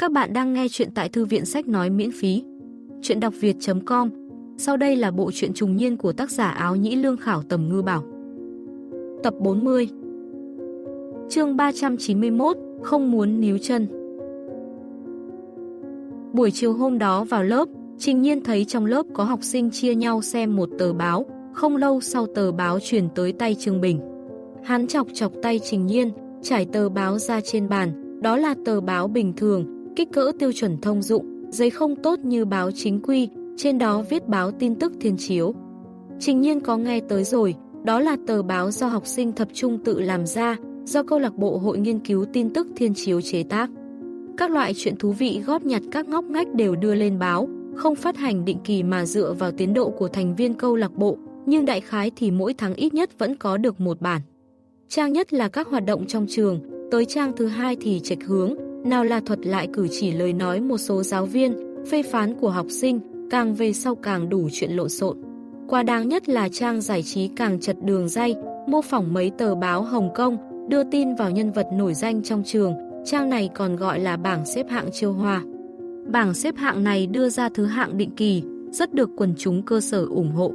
Các bạn đang nghe chuyện tại thư viện sách nói miễn phí. Chuyện đọc việt.com Sau đây là bộ truyện trùng niên của tác giả áo nhĩ lương khảo tầm ngư bảo. Tập 40 chương 391 Không muốn níu chân Buổi chiều hôm đó vào lớp, Trình Nhiên thấy trong lớp có học sinh chia nhau xem một tờ báo, không lâu sau tờ báo truyền tới tay Trương Bình. Hắn chọc chọc tay Trình Nhiên, trải tờ báo ra trên bàn, đó là tờ báo bình thường, kích cỡ tiêu chuẩn thông dụng, giấy không tốt như báo chính quy, trên đó viết báo tin tức thiên chiếu. Trình nhiên có nghe tới rồi, đó là tờ báo do học sinh tập trung tự làm ra, do câu lạc bộ hội nghiên cứu tin tức thiên chiếu chế tác. Các loại chuyện thú vị góp nhặt các ngóc ngách đều đưa lên báo, không phát hành định kỳ mà dựa vào tiến độ của thành viên câu lạc bộ, nhưng đại khái thì mỗi tháng ít nhất vẫn có được một bản. Trang nhất là các hoạt động trong trường, tới trang thứ hai thì trạch hướng, nào là thuật lại cử chỉ lời nói một số giáo viên, phê phán của học sinh, càng về sau càng đủ chuyện lộn xộn. Qua đáng nhất là trang giải trí càng chật đường dây, mô phỏng mấy tờ báo Hồng Kông, đưa tin vào nhân vật nổi danh trong trường, trang này còn gọi là bảng xếp hạng chiêu hoa. Bảng xếp hạng này đưa ra thứ hạng định kỳ, rất được quần chúng cơ sở ủng hộ.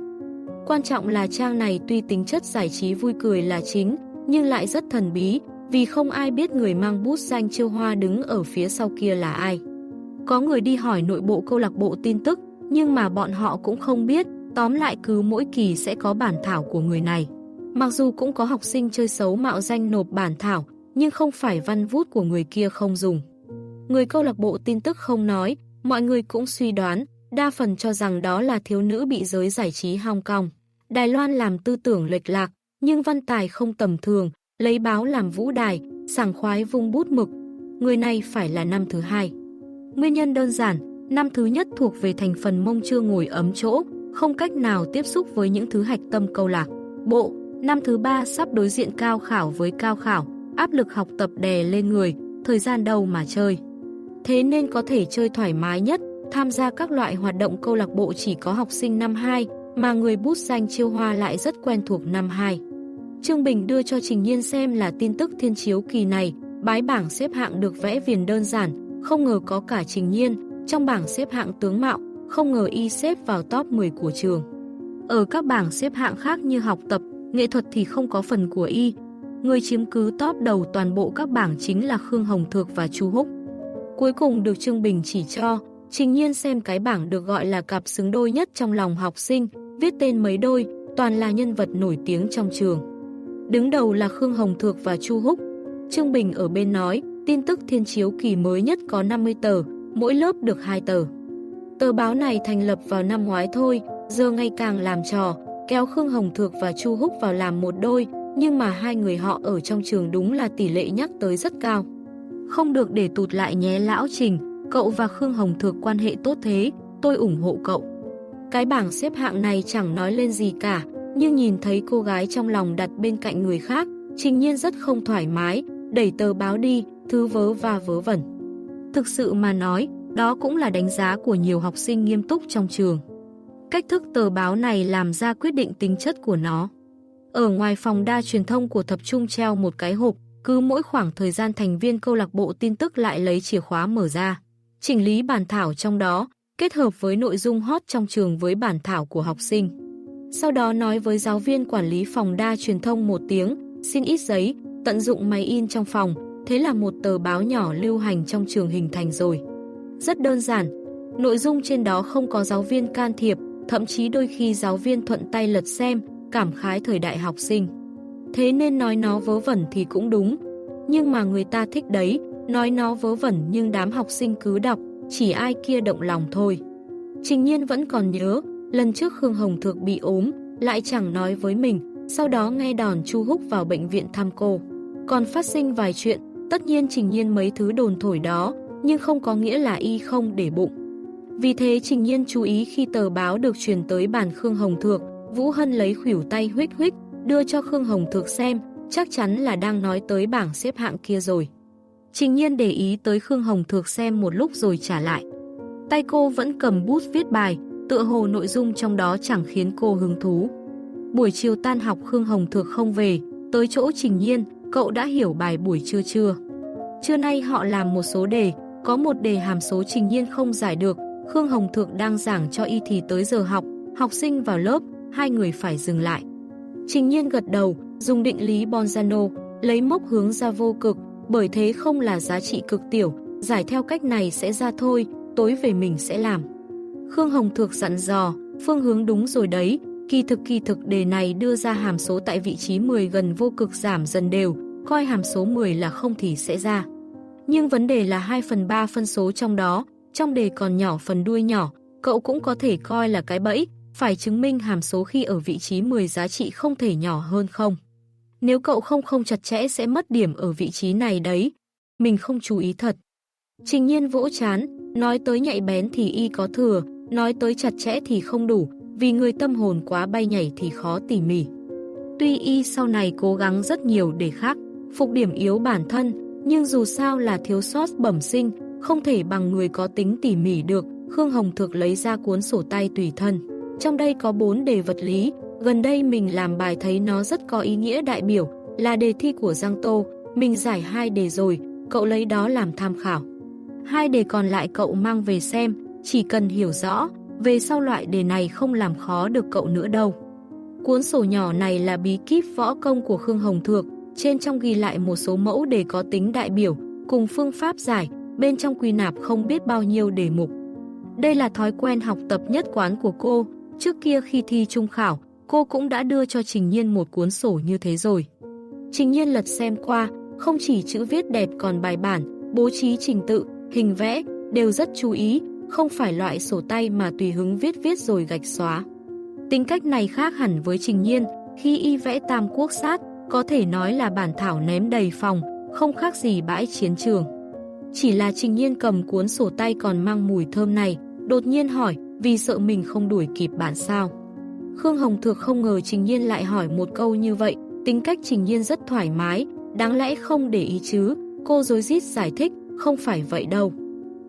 Quan trọng là trang này tuy tính chất giải trí vui cười là chính, nhưng lại rất thần bí, vì không ai biết người mang bút danh chiêu hoa đứng ở phía sau kia là ai. Có người đi hỏi nội bộ câu lạc bộ tin tức, nhưng mà bọn họ cũng không biết, tóm lại cứ mỗi kỳ sẽ có bản thảo của người này. Mặc dù cũng có học sinh chơi xấu mạo danh nộp bản thảo, nhưng không phải văn vút của người kia không dùng. Người câu lạc bộ tin tức không nói, mọi người cũng suy đoán, đa phần cho rằng đó là thiếu nữ bị giới giải trí Hong Kong. Đài Loan làm tư tưởng lệch lạc, nhưng văn tài không tầm thường, lấy báo làm vũ đài, sảng khoái vung bút mực. Người này phải là năm thứ hai. Nguyên nhân đơn giản, năm thứ nhất thuộc về thành phần mông chưa ngồi ấm chỗ, không cách nào tiếp xúc với những thứ hạch tâm câu lạc. Bộ, năm thứ ba sắp đối diện cao khảo với cao khảo, áp lực học tập đè lên người, thời gian đâu mà chơi. Thế nên có thể chơi thoải mái nhất, tham gia các loại hoạt động câu lạc bộ chỉ có học sinh năm 2, mà người bút danh chiêu hoa lại rất quen thuộc năm 2. Trương Bình đưa cho Trình Nhiên xem là tin tức thiên chiếu kỳ này, bái bảng xếp hạng được vẽ viền đơn giản, không ngờ có cả Trình Nhiên, trong bảng xếp hạng tướng mạo, không ngờ y xếp vào top 10 của trường. Ở các bảng xếp hạng khác như học tập, nghệ thuật thì không có phần của y. Người chiếm cứ top đầu toàn bộ các bảng chính là Khương Hồng Thược và Chu Húc. Cuối cùng được Trương Bình chỉ cho, Trình Nhiên xem cái bảng được gọi là cặp xứng đôi nhất trong lòng học sinh, viết tên mấy đôi, toàn là nhân vật nổi tiếng trong trường. Đứng đầu là Khương Hồng Thược và Chu Húc. Trương Bình ở bên nói, tin tức thiên chiếu kỳ mới nhất có 50 tờ, mỗi lớp được 2 tờ. Tờ báo này thành lập vào năm ngoái thôi, giờ ngày càng làm trò, kéo Khương Hồng Thược và Chu Húc vào làm một đôi, nhưng mà hai người họ ở trong trường đúng là tỷ lệ nhắc tới rất cao. Không được để tụt lại nhé lão Trình, cậu và Khương Hồng Thược quan hệ tốt thế, tôi ủng hộ cậu. Cái bảng xếp hạng này chẳng nói lên gì cả, nhưng nhìn thấy cô gái trong lòng đặt bên cạnh người khác, trình nhiên rất không thoải mái, đẩy tờ báo đi, thứ vớ và vớ vẩn. Thực sự mà nói, đó cũng là đánh giá của nhiều học sinh nghiêm túc trong trường. Cách thức tờ báo này làm ra quyết định tính chất của nó. Ở ngoài phòng đa truyền thông của tập trung treo một cái hộp, cứ mỗi khoảng thời gian thành viên câu lạc bộ tin tức lại lấy chìa khóa mở ra. Chỉnh lý bản thảo trong đó, kết hợp với nội dung hot trong trường với bản thảo của học sinh. Sau đó nói với giáo viên quản lý phòng đa truyền thông một tiếng, xin ít giấy, tận dụng máy in trong phòng, thế là một tờ báo nhỏ lưu hành trong trường hình thành rồi. Rất đơn giản, nội dung trên đó không có giáo viên can thiệp, thậm chí đôi khi giáo viên thuận tay lật xem, cảm khái thời đại học sinh. Thế nên nói nó vớ vẩn thì cũng đúng, nhưng mà người ta thích đấy, nói nó vớ vẩn nhưng đám học sinh cứ đọc, chỉ ai kia động lòng thôi. Trình nhiên vẫn còn nhớ, Lần trước Khương Hồng Thược bị ốm, lại chẳng nói với mình, sau đó nghe đòn Chu Húc vào bệnh viện thăm cô. Còn phát sinh vài chuyện, tất nhiên trình nhiên mấy thứ đồn thổi đó, nhưng không có nghĩa là y không để bụng. Vì thế trình nhiên chú ý khi tờ báo được truyền tới bàn Khương Hồng Thược, Vũ Hân lấy khỉu tay huyết huyết, đưa cho Khương Hồng Thược xem, chắc chắn là đang nói tới bảng xếp hạng kia rồi. Trình nhiên để ý tới Khương Hồng Thược xem một lúc rồi trả lại. Tay cô vẫn cầm bút viết bài, tựa hồ nội dung trong đó chẳng khiến cô hứng thú. Buổi chiều tan học Khương Hồng Thược không về, tới chỗ Trình Nhiên, cậu đã hiểu bài buổi trưa chưa? Trưa nay họ làm một số đề, Có một đề hàm số trình nhiên không giải được, Khương Hồng Thượng đang giảng cho y thì tới giờ học, học sinh vào lớp, hai người phải dừng lại. Trình nhiên gật đầu, dùng định lý Bonzano, lấy mốc hướng ra vô cực, bởi thế không là giá trị cực tiểu, giải theo cách này sẽ ra thôi, tối về mình sẽ làm. Khương Hồng Thược dặn dò, phương hướng đúng rồi đấy, kỳ thực kỳ thực đề này đưa ra hàm số tại vị trí 10 gần vô cực giảm dần đều, coi hàm số 10 là không thì sẽ ra. Nhưng vấn đề là 2 phần 3 phân số trong đó, trong đề còn nhỏ phần đuôi nhỏ, cậu cũng có thể coi là cái bẫy, phải chứng minh hàm số khi ở vị trí 10 giá trị không thể nhỏ hơn không. Nếu cậu không không chặt chẽ sẽ mất điểm ở vị trí này đấy. Mình không chú ý thật. Trình nhiên vỗ chán, nói tới nhạy bén thì y có thừa, nói tới chặt chẽ thì không đủ, vì người tâm hồn quá bay nhảy thì khó tỉ mỉ. Tuy y sau này cố gắng rất nhiều để khác, phục điểm yếu bản thân, nhưng dù sao là thiếu sót bẩm sinh, không thể bằng người có tính tỉ mỉ được, Khương Hồng Thược lấy ra cuốn sổ tay tùy thân. Trong đây có 4 đề vật lý, gần đây mình làm bài thấy nó rất có ý nghĩa đại biểu, là đề thi của Giang Tô, mình giải hai đề rồi, cậu lấy đó làm tham khảo. Hai đề còn lại cậu mang về xem, chỉ cần hiểu rõ, về sau loại đề này không làm khó được cậu nữa đâu. Cuốn sổ nhỏ này là bí kíp võ công của Khương Hồng Thược, trên trong ghi lại một số mẫu đề có tính đại biểu, cùng phương pháp giải, bên trong quy nạp không biết bao nhiêu đề mục. Đây là thói quen học tập nhất quán của cô, trước kia khi thi trung khảo, cô cũng đã đưa cho Trình Nhiên một cuốn sổ như thế rồi. Trình Nhiên lật xem qua, không chỉ chữ viết đẹp còn bài bản, bố trí trình tự, hình vẽ, đều rất chú ý, không phải loại sổ tay mà tùy hứng viết viết rồi gạch xóa. Tính cách này khác hẳn với Trình Nhiên, khi y vẽ tam quốc sát, có thể nói là bản thảo ném đầy phòng, không khác gì bãi chiến trường. Chỉ là Trình Nhiên cầm cuốn sổ tay còn mang mùi thơm này, đột nhiên hỏi, vì sợ mình không đuổi kịp bản sao. Khương Hồng Thược không ngờ Trình Nhiên lại hỏi một câu như vậy, tính cách Trình Nhiên rất thoải mái, đáng lẽ không để ý chứ, cô dối rít giải thích, không phải vậy đâu.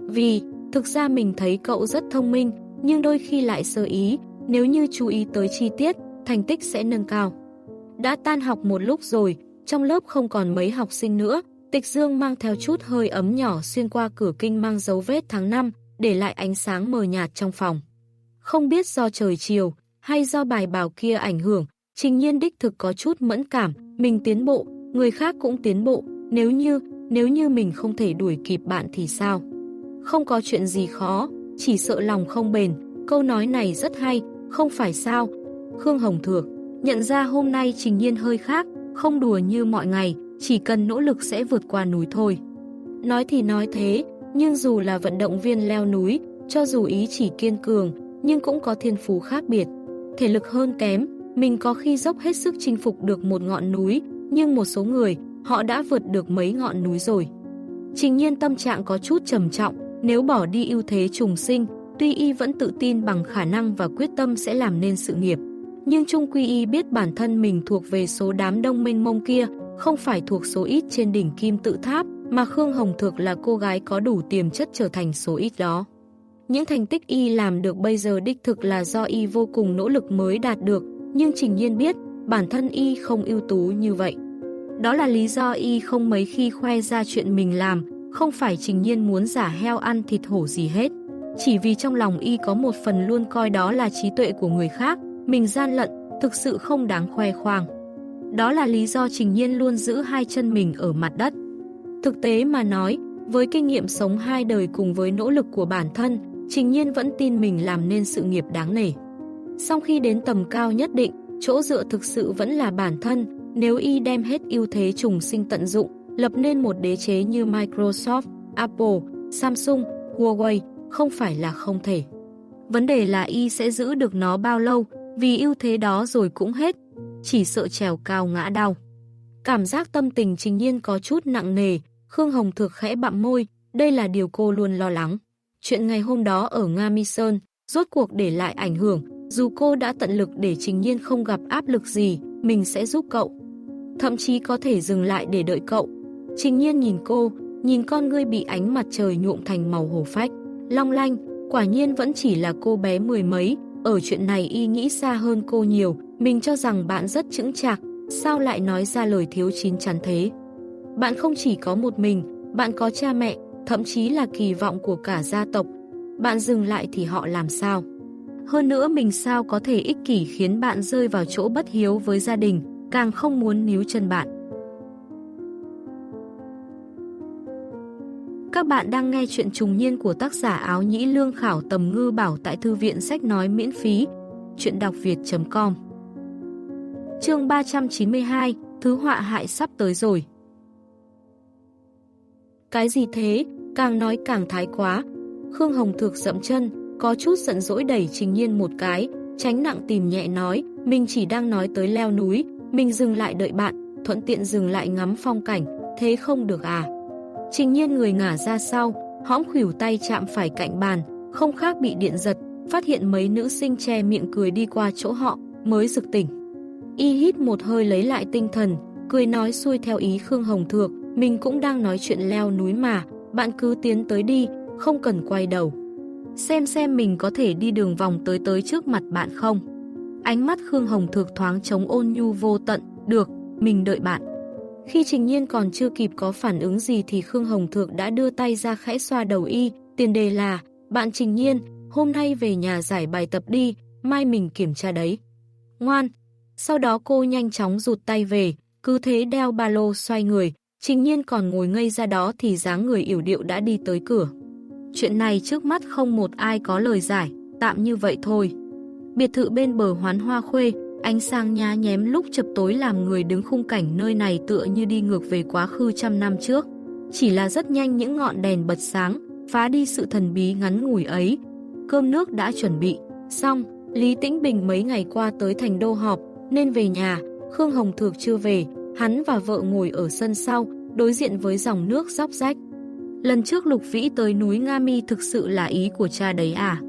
Vì, thực ra mình thấy cậu rất thông minh, nhưng đôi khi lại sơ ý, nếu như chú ý tới chi tiết, thành tích sẽ nâng cao. Đã tan học một lúc rồi, trong lớp không còn mấy học sinh nữa, Tịch Dương mang theo chút hơi ấm nhỏ xuyên qua cửa kinh mang dấu vết tháng 5, để lại ánh sáng mờ nhạt trong phòng. Không biết do trời chiều, hay do bài bảo kia ảnh hưởng, trình nhiên đích thực có chút mẫn cảm, mình tiến bộ, người khác cũng tiến bộ, nếu như, nếu như mình không thể đuổi kịp bạn thì sao? Không có chuyện gì khó, chỉ sợ lòng không bền, câu nói này rất hay, không phải sao? Khương Hồng Thược, nhận ra hôm nay trình nhiên hơi khác, không đùa như mọi ngày, chỉ cần nỗ lực sẽ vượt qua núi thôi. Nói thì nói thế, nhưng dù là vận động viên leo núi, cho dù ý chỉ kiên cường, nhưng cũng có thiên phú khác biệt. Thể lực hơn kém, mình có khi dốc hết sức chinh phục được một ngọn núi, nhưng một số người, họ đã vượt được mấy ngọn núi rồi. Trình nhiên tâm trạng có chút trầm trọng, nếu bỏ đi ưu thế trùng sinh, tuy y vẫn tự tin bằng khả năng và quyết tâm sẽ làm nên sự nghiệp. Nhưng Trung Quy y biết bản thân mình thuộc về số đám đông mênh mông kia, không phải thuộc số ít trên đỉnh kim tự tháp, mà Khương Hồng Thược là cô gái có đủ tiềm chất trở thành số ít đó. Những thành tích y làm được bây giờ đích thực là do y vô cùng nỗ lực mới đạt được, nhưng Trình Nhiên biết bản thân y không ưu tú như vậy. Đó là lý do y không mấy khi khoe ra chuyện mình làm, không phải Trình Nhiên muốn giả heo ăn thịt hổ gì hết. Chỉ vì trong lòng y có một phần luôn coi đó là trí tuệ của người khác, mình gian lận, thực sự không đáng khoe khoang. Đó là lý do Trình Nhiên luôn giữ hai chân mình ở mặt đất. Thực tế mà nói, với kinh nghiệm sống hai đời cùng với nỗ lực của bản thân, Trình Nhiên vẫn tin mình làm nên sự nghiệp đáng nể. Sau khi đến tầm cao nhất định, chỗ dựa thực sự vẫn là bản thân, nếu y đem hết ưu thế trùng sinh tận dụng, lập nên một đế chế như Microsoft, Apple, Samsung, Huawei, không phải là không thể. Vấn đề là y sẽ giữ được nó bao lâu, vì ưu thế đó rồi cũng hết, chỉ sợ trèo cao ngã đau. Cảm giác tâm tình trình nhiên có chút nặng nề, Khương Hồng thực khẽ bặm môi, đây là điều cô luôn lo lắng. Chuyện ngày hôm đó ở Nga Mi Sơn, rốt cuộc để lại ảnh hưởng, dù cô đã tận lực để trình nhiên không gặp áp lực gì, mình sẽ giúp cậu. Thậm chí có thể dừng lại để đợi cậu. Trình nhiên nhìn cô, nhìn con ngươi bị ánh mặt trời nhuộm thành màu hồ phách. Long lanh, quả nhiên vẫn chỉ là cô bé mười mấy, ở chuyện này y nghĩ xa hơn cô nhiều, mình cho rằng bạn rất chững chạc, sao lại nói ra lời thiếu chín chắn thế. Bạn không chỉ có một mình, bạn có cha mẹ, thậm chí là kỳ vọng của cả gia tộc. Bạn dừng lại thì họ làm sao? Hơn nữa mình sao có thể ích kỷ khiến bạn rơi vào chỗ bất hiếu với gia đình, càng không muốn níu chân bạn. Các bạn đang nghe chuyện trùng niên của tác giả áo nhĩ lương khảo tầm ngư bảo tại thư viện sách nói miễn phí. Chuyện đọc việt.com Chương 392 Thứ họa hại sắp tới rồi Cái gì thế? Càng nói càng thái quá. Khương Hồng Thược dậm chân, có chút giận dỗi đẩy Trình Nhiên một cái, tránh nặng tìm nhẹ nói, mình chỉ đang nói tới leo núi, mình dừng lại đợi bạn, thuận tiện dừng lại ngắm phong cảnh, thế không được à? Trình Nhiên người ngả ra sau, hõm khỉu tay chạm phải cạnh bàn, không khác bị điện giật, phát hiện mấy nữ sinh che miệng cười đi qua chỗ họ, mới rực tỉnh. Y hít một hơi lấy lại tinh thần, cười nói xuôi theo ý Khương Hồng Thược, mình cũng đang nói chuyện leo núi mà, bạn cứ tiến tới đi, không cần quay đầu. Xem xem mình có thể đi đường vòng tới tới trước mặt bạn không. Ánh mắt Khương Hồng Thược thoáng chống ôn nhu vô tận, được, mình đợi bạn. Khi Trình Nhiên còn chưa kịp có phản ứng gì thì Khương Hồng Thược đã đưa tay ra khẽ xoa đầu y, tiền đề là, bạn Trình Nhiên, hôm nay về nhà giải bài tập đi, mai mình kiểm tra đấy. Ngoan, sau đó cô nhanh chóng rụt tay về, cứ thế đeo ba lô xoay người, Trình Nhiên còn ngồi ngây ra đó thì dáng người yểu điệu đã đi tới cửa. Chuyện này trước mắt không một ai có lời giải, tạm như vậy thôi. Biệt thự bên bờ hoán hoa khuê, ánh sáng nhá nhém lúc chập tối làm người đứng khung cảnh nơi này tựa như đi ngược về quá khứ trăm năm trước. Chỉ là rất nhanh những ngọn đèn bật sáng, phá đi sự thần bí ngắn ngủi ấy. Cơm nước đã chuẩn bị, xong, Lý Tĩnh Bình mấy ngày qua tới thành đô họp, nên về nhà, Khương Hồng Thược chưa về, hắn và vợ ngồi ở sân sau, đối diện với dòng nước róc rách. Lần trước Lục Vĩ tới núi Nga Mi thực sự là ý của cha đấy à?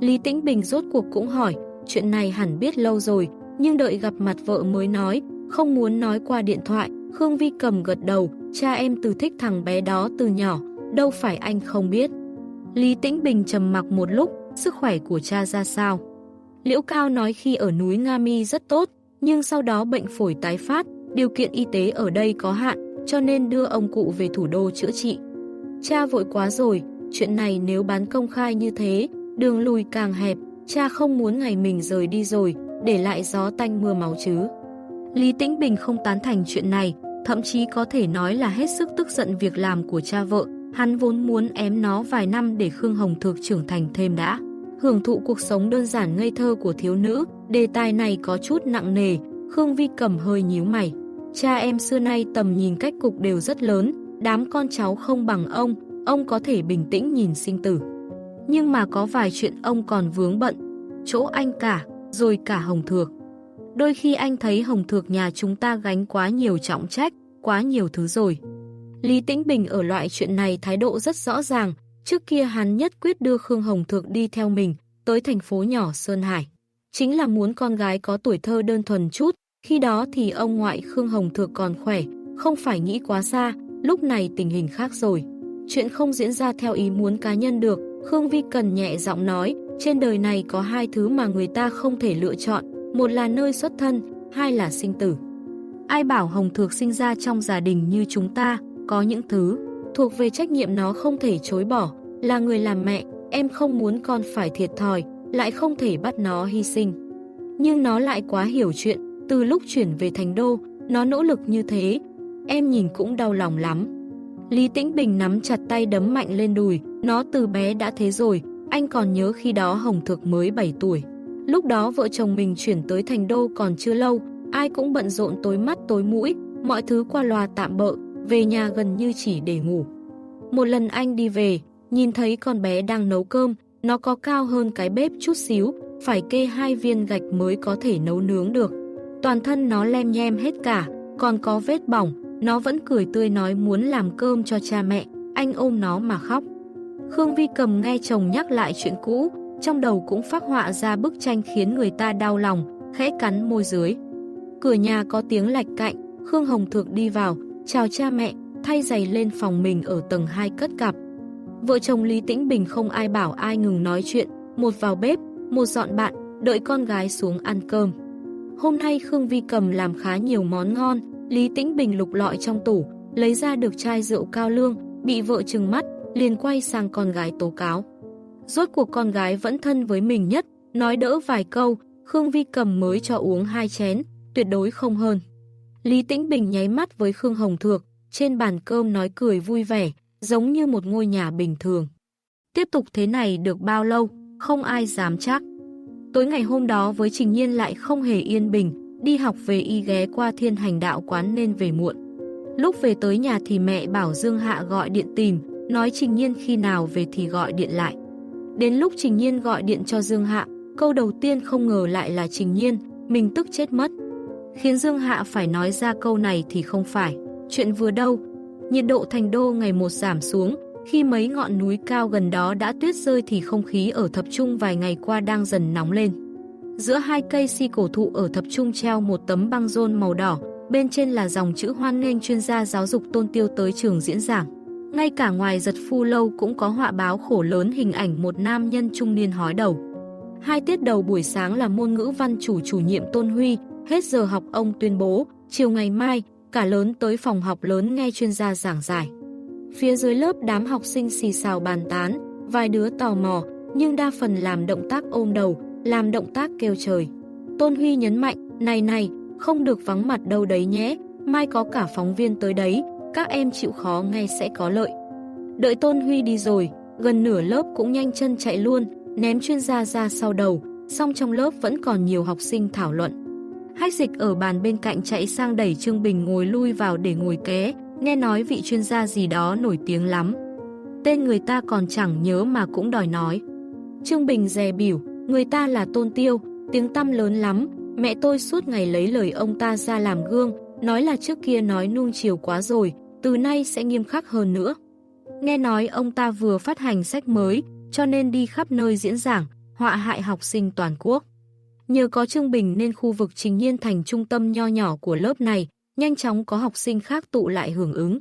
Lý Tĩnh Bình rốt cuộc cũng hỏi, chuyện này hẳn biết lâu rồi, nhưng đợi gặp mặt vợ mới nói, không muốn nói qua điện thoại, Khương Vi cầm gật đầu, cha em từ thích thằng bé đó từ nhỏ, đâu phải anh không biết. Lý Tĩnh Bình trầm mặc một lúc, sức khỏe của cha ra sao? Liễu Cao nói khi ở núi Nga Mi rất tốt, nhưng sau đó bệnh phổi tái phát, điều kiện y tế ở đây có hạn, cho nên đưa ông cụ về thủ đô chữa trị. Cha vội quá rồi, chuyện này nếu bán công khai như thế, đường lùi càng hẹp, cha không muốn ngày mình rời đi rồi, để lại gió tanh mưa máu chứ. Lý Tĩnh Bình không tán thành chuyện này, thậm chí có thể nói là hết sức tức giận việc làm của cha vợ, hắn vốn muốn ém nó vài năm để Khương Hồng Thược trưởng thành thêm đã. Hưởng thụ cuộc sống đơn giản ngây thơ của thiếu nữ, đề tài này có chút nặng nề, Khương Vi cầm hơi nhíu mày. Cha em xưa nay tầm nhìn cách cục đều rất lớn, đám con cháu không bằng ông, ông có thể bình tĩnh nhìn sinh tử. Nhưng mà có vài chuyện ông còn vướng bận, chỗ anh cả, rồi cả Hồng Thược. Đôi khi anh thấy Hồng Thược nhà chúng ta gánh quá nhiều trọng trách, quá nhiều thứ rồi. Lý Tĩnh Bình ở loại chuyện này thái độ rất rõ ràng, trước kia hắn nhất quyết đưa Khương Hồng Thược đi theo mình, tới thành phố nhỏ Sơn Hải. Chính là muốn con gái có tuổi thơ đơn thuần chút, khi đó thì ông ngoại Khương Hồng Thược còn khỏe, không phải nghĩ quá xa, lúc này tình hình khác rồi. Chuyện không diễn ra theo ý muốn cá nhân được, Khương Vi Cần nhẹ giọng nói, trên đời này có hai thứ mà người ta không thể lựa chọn, một là nơi xuất thân, hai là sinh tử. Ai bảo Hồng Thược sinh ra trong gia đình như chúng ta, có những thứ thuộc về trách nhiệm nó không thể chối bỏ, là người làm mẹ, em không muốn con phải thiệt thòi, lại không thể bắt nó hy sinh. Nhưng nó lại quá hiểu chuyện, từ lúc chuyển về thành đô, nó nỗ lực như thế, em nhìn cũng đau lòng lắm. Lý Tĩnh Bình nắm chặt tay đấm mạnh lên đùi, nó từ bé đã thế rồi, anh còn nhớ khi đó Hồng Thực mới 7 tuổi. Lúc đó vợ chồng mình chuyển tới thành đô còn chưa lâu, ai cũng bận rộn tối mắt tối mũi, mọi thứ qua loa tạm bợ, về nhà gần như chỉ để ngủ. Một lần anh đi về, nhìn thấy con bé đang nấu cơm, nó có cao hơn cái bếp chút xíu, phải kê hai viên gạch mới có thể nấu nướng được. Toàn thân nó lem nhem hết cả, còn có vết bỏng, nó vẫn cười tươi nói muốn làm cơm cho cha mẹ, anh ôm nó mà khóc. Khương Vi cầm nghe chồng nhắc lại chuyện cũ, trong đầu cũng phát họa ra bức tranh khiến người ta đau lòng, khẽ cắn môi dưới. Cửa nhà có tiếng lạch cạnh, Khương Hồng Thược đi vào, chào cha mẹ, thay giày lên phòng mình ở tầng 2 cất cặp. Vợ chồng Lý Tĩnh Bình không ai bảo ai ngừng nói chuyện, một vào bếp, một dọn bạn, đợi con gái xuống ăn cơm. Hôm nay Khương Vi cầm làm khá nhiều món ngon, Lý Tĩnh Bình lục lọi trong tủ, lấy ra được chai rượu cao lương, bị vợ trừng mắt, liền quay sang con gái tố cáo. Rốt cuộc con gái vẫn thân với mình nhất, nói đỡ vài câu, Khương Vi cầm mới cho uống hai chén, tuyệt đối không hơn. Lý Tĩnh Bình nháy mắt với Khương Hồng Thược, trên bàn cơm nói cười vui vẻ, giống như một ngôi nhà bình thường. Tiếp tục thế này được bao lâu, không ai dám chắc. Tối ngày hôm đó với Trình Nhiên lại không hề yên bình, đi học về y ghé qua thiên hành đạo quán nên về muộn. Lúc về tới nhà thì mẹ bảo Dương Hạ gọi điện tìm, nói Trình Nhiên khi nào về thì gọi điện lại. Đến lúc Trình Nhiên gọi điện cho Dương Hạ, câu đầu tiên không ngờ lại là Trình Nhiên, mình tức chết mất. Khiến Dương Hạ phải nói ra câu này thì không phải, chuyện vừa đâu. Nhiệt độ thành đô ngày một giảm xuống, khi mấy ngọn núi cao gần đó đã tuyết rơi thì không khí ở thập trung vài ngày qua đang dần nóng lên. Giữa hai cây si cổ thụ ở thập trung treo một tấm băng rôn màu đỏ, bên trên là dòng chữ hoan nghênh chuyên gia giáo dục tôn tiêu tới trường diễn giảng. Ngay cả ngoài giật phu lâu cũng có họa báo khổ lớn hình ảnh một nam nhân trung niên hói đầu. Hai tiết đầu buổi sáng là môn ngữ văn chủ chủ nhiệm Tôn Huy, hết giờ học ông tuyên bố, chiều ngày mai, cả lớn tới phòng học lớn nghe chuyên gia giảng giải. Phía dưới lớp đám học sinh xì xào bàn tán, vài đứa tò mò, nhưng đa phần làm động tác ôm đầu, làm động tác kêu trời. Tôn Huy nhấn mạnh, này này, không được vắng mặt đâu đấy nhé, mai có cả phóng viên tới đấy, các em chịu khó nghe sẽ có lợi. Đợi Tôn Huy đi rồi, gần nửa lớp cũng nhanh chân chạy luôn, ném chuyên gia ra sau đầu, song trong lớp vẫn còn nhiều học sinh thảo luận. Hách dịch ở bàn bên cạnh chạy sang đẩy Trương Bình ngồi lui vào để ngồi ké, nghe nói vị chuyên gia gì đó nổi tiếng lắm. Tên người ta còn chẳng nhớ mà cũng đòi nói. Trương Bình dè biểu, người ta là Tôn Tiêu, tiếng tăm lớn lắm, mẹ tôi suốt ngày lấy lời ông ta ra làm gương, nói là trước kia nói nuông chiều quá rồi, từ nay sẽ nghiêm khắc hơn nữa. Nghe nói ông ta vừa phát hành sách mới, cho nên đi khắp nơi diễn giảng, họa hại học sinh toàn quốc. Nhờ có Trương Bình nên khu vực trình nhiên thành trung tâm nho nhỏ của lớp này, nhanh chóng có học sinh khác tụ lại hưởng ứng.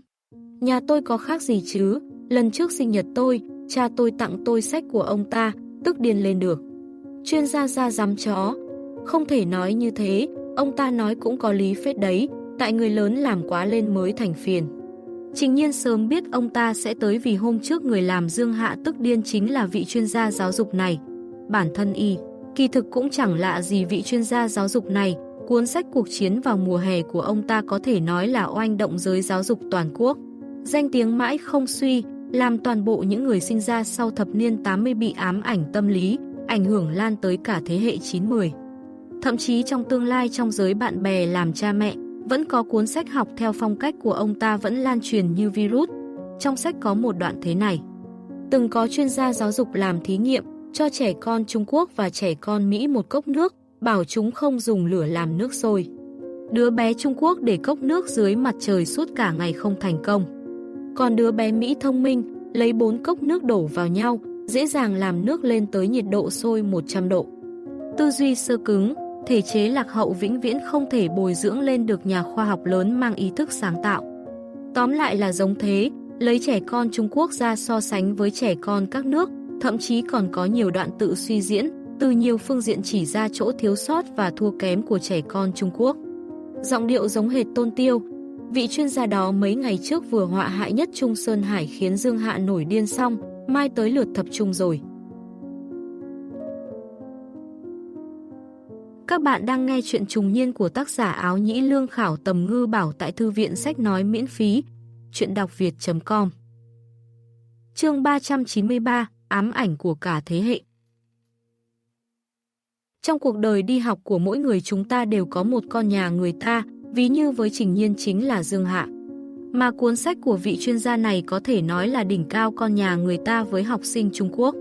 Nhà tôi có khác gì chứ, lần trước sinh nhật tôi, cha tôi tặng tôi sách của ông ta, tức điên lên được. Chuyên gia ra dám chó, không thể nói như thế, ông ta nói cũng có lý phết đấy, tại người lớn làm quá lên mới thành phiền. Trình nhiên sớm biết ông ta sẽ tới vì hôm trước người làm dương hạ tức điên chính là vị chuyên gia giáo dục này. Bản thân y, kỳ thực cũng chẳng lạ gì vị chuyên gia giáo dục này, cuốn sách cuộc chiến vào mùa hè của ông ta có thể nói là oanh động giới giáo dục toàn quốc. Danh tiếng mãi không suy, làm toàn bộ những người sinh ra sau thập niên 80 bị ám ảnh tâm lý, ảnh hưởng lan tới cả thế hệ 9-10. Thậm chí trong tương lai trong giới bạn bè làm cha mẹ, vẫn có cuốn sách học theo phong cách của ông ta vẫn lan truyền như virus. Trong sách có một đoạn thế này. Từng có chuyên gia giáo dục làm thí nghiệm cho trẻ con Trung Quốc và trẻ con Mỹ một cốc nước, bảo chúng không dùng lửa làm nước sôi. Đứa bé Trung Quốc để cốc nước dưới mặt trời suốt cả ngày không thành công. Còn đứa bé Mỹ thông minh, lấy bốn cốc nước đổ vào nhau, dễ dàng làm nước lên tới nhiệt độ sôi 100 độ. Tư duy sơ cứng, thể chế lạc hậu vĩnh viễn không thể bồi dưỡng lên được nhà khoa học lớn mang ý thức sáng tạo. Tóm lại là giống thế, lấy trẻ con Trung Quốc ra so sánh với trẻ con các nước, thậm chí còn có nhiều đoạn tự suy diễn, từ nhiều phương diện chỉ ra chỗ thiếu sót và thua kém của trẻ con Trung Quốc. Giọng điệu giống hệt tôn tiêu, vị chuyên gia đó mấy ngày trước vừa họa hại nhất Trung Sơn Hải khiến Dương Hạ nổi điên xong, mai tới lượt thập trung rồi. Các bạn đang nghe chuyện trùng niên của tác giả áo nhĩ lương khảo tầm ngư bảo tại thư viện sách nói miễn phí. Chuyện đọc việt.com Chương 393 Ám ảnh của cả thế hệ Trong cuộc đời đi học của mỗi người chúng ta đều có một con nhà người ta, ví như với Trình Nhiên chính là Dương Hạ. Mà cuốn sách của vị chuyên gia này có thể nói là đỉnh cao con nhà người ta với học sinh Trung Quốc.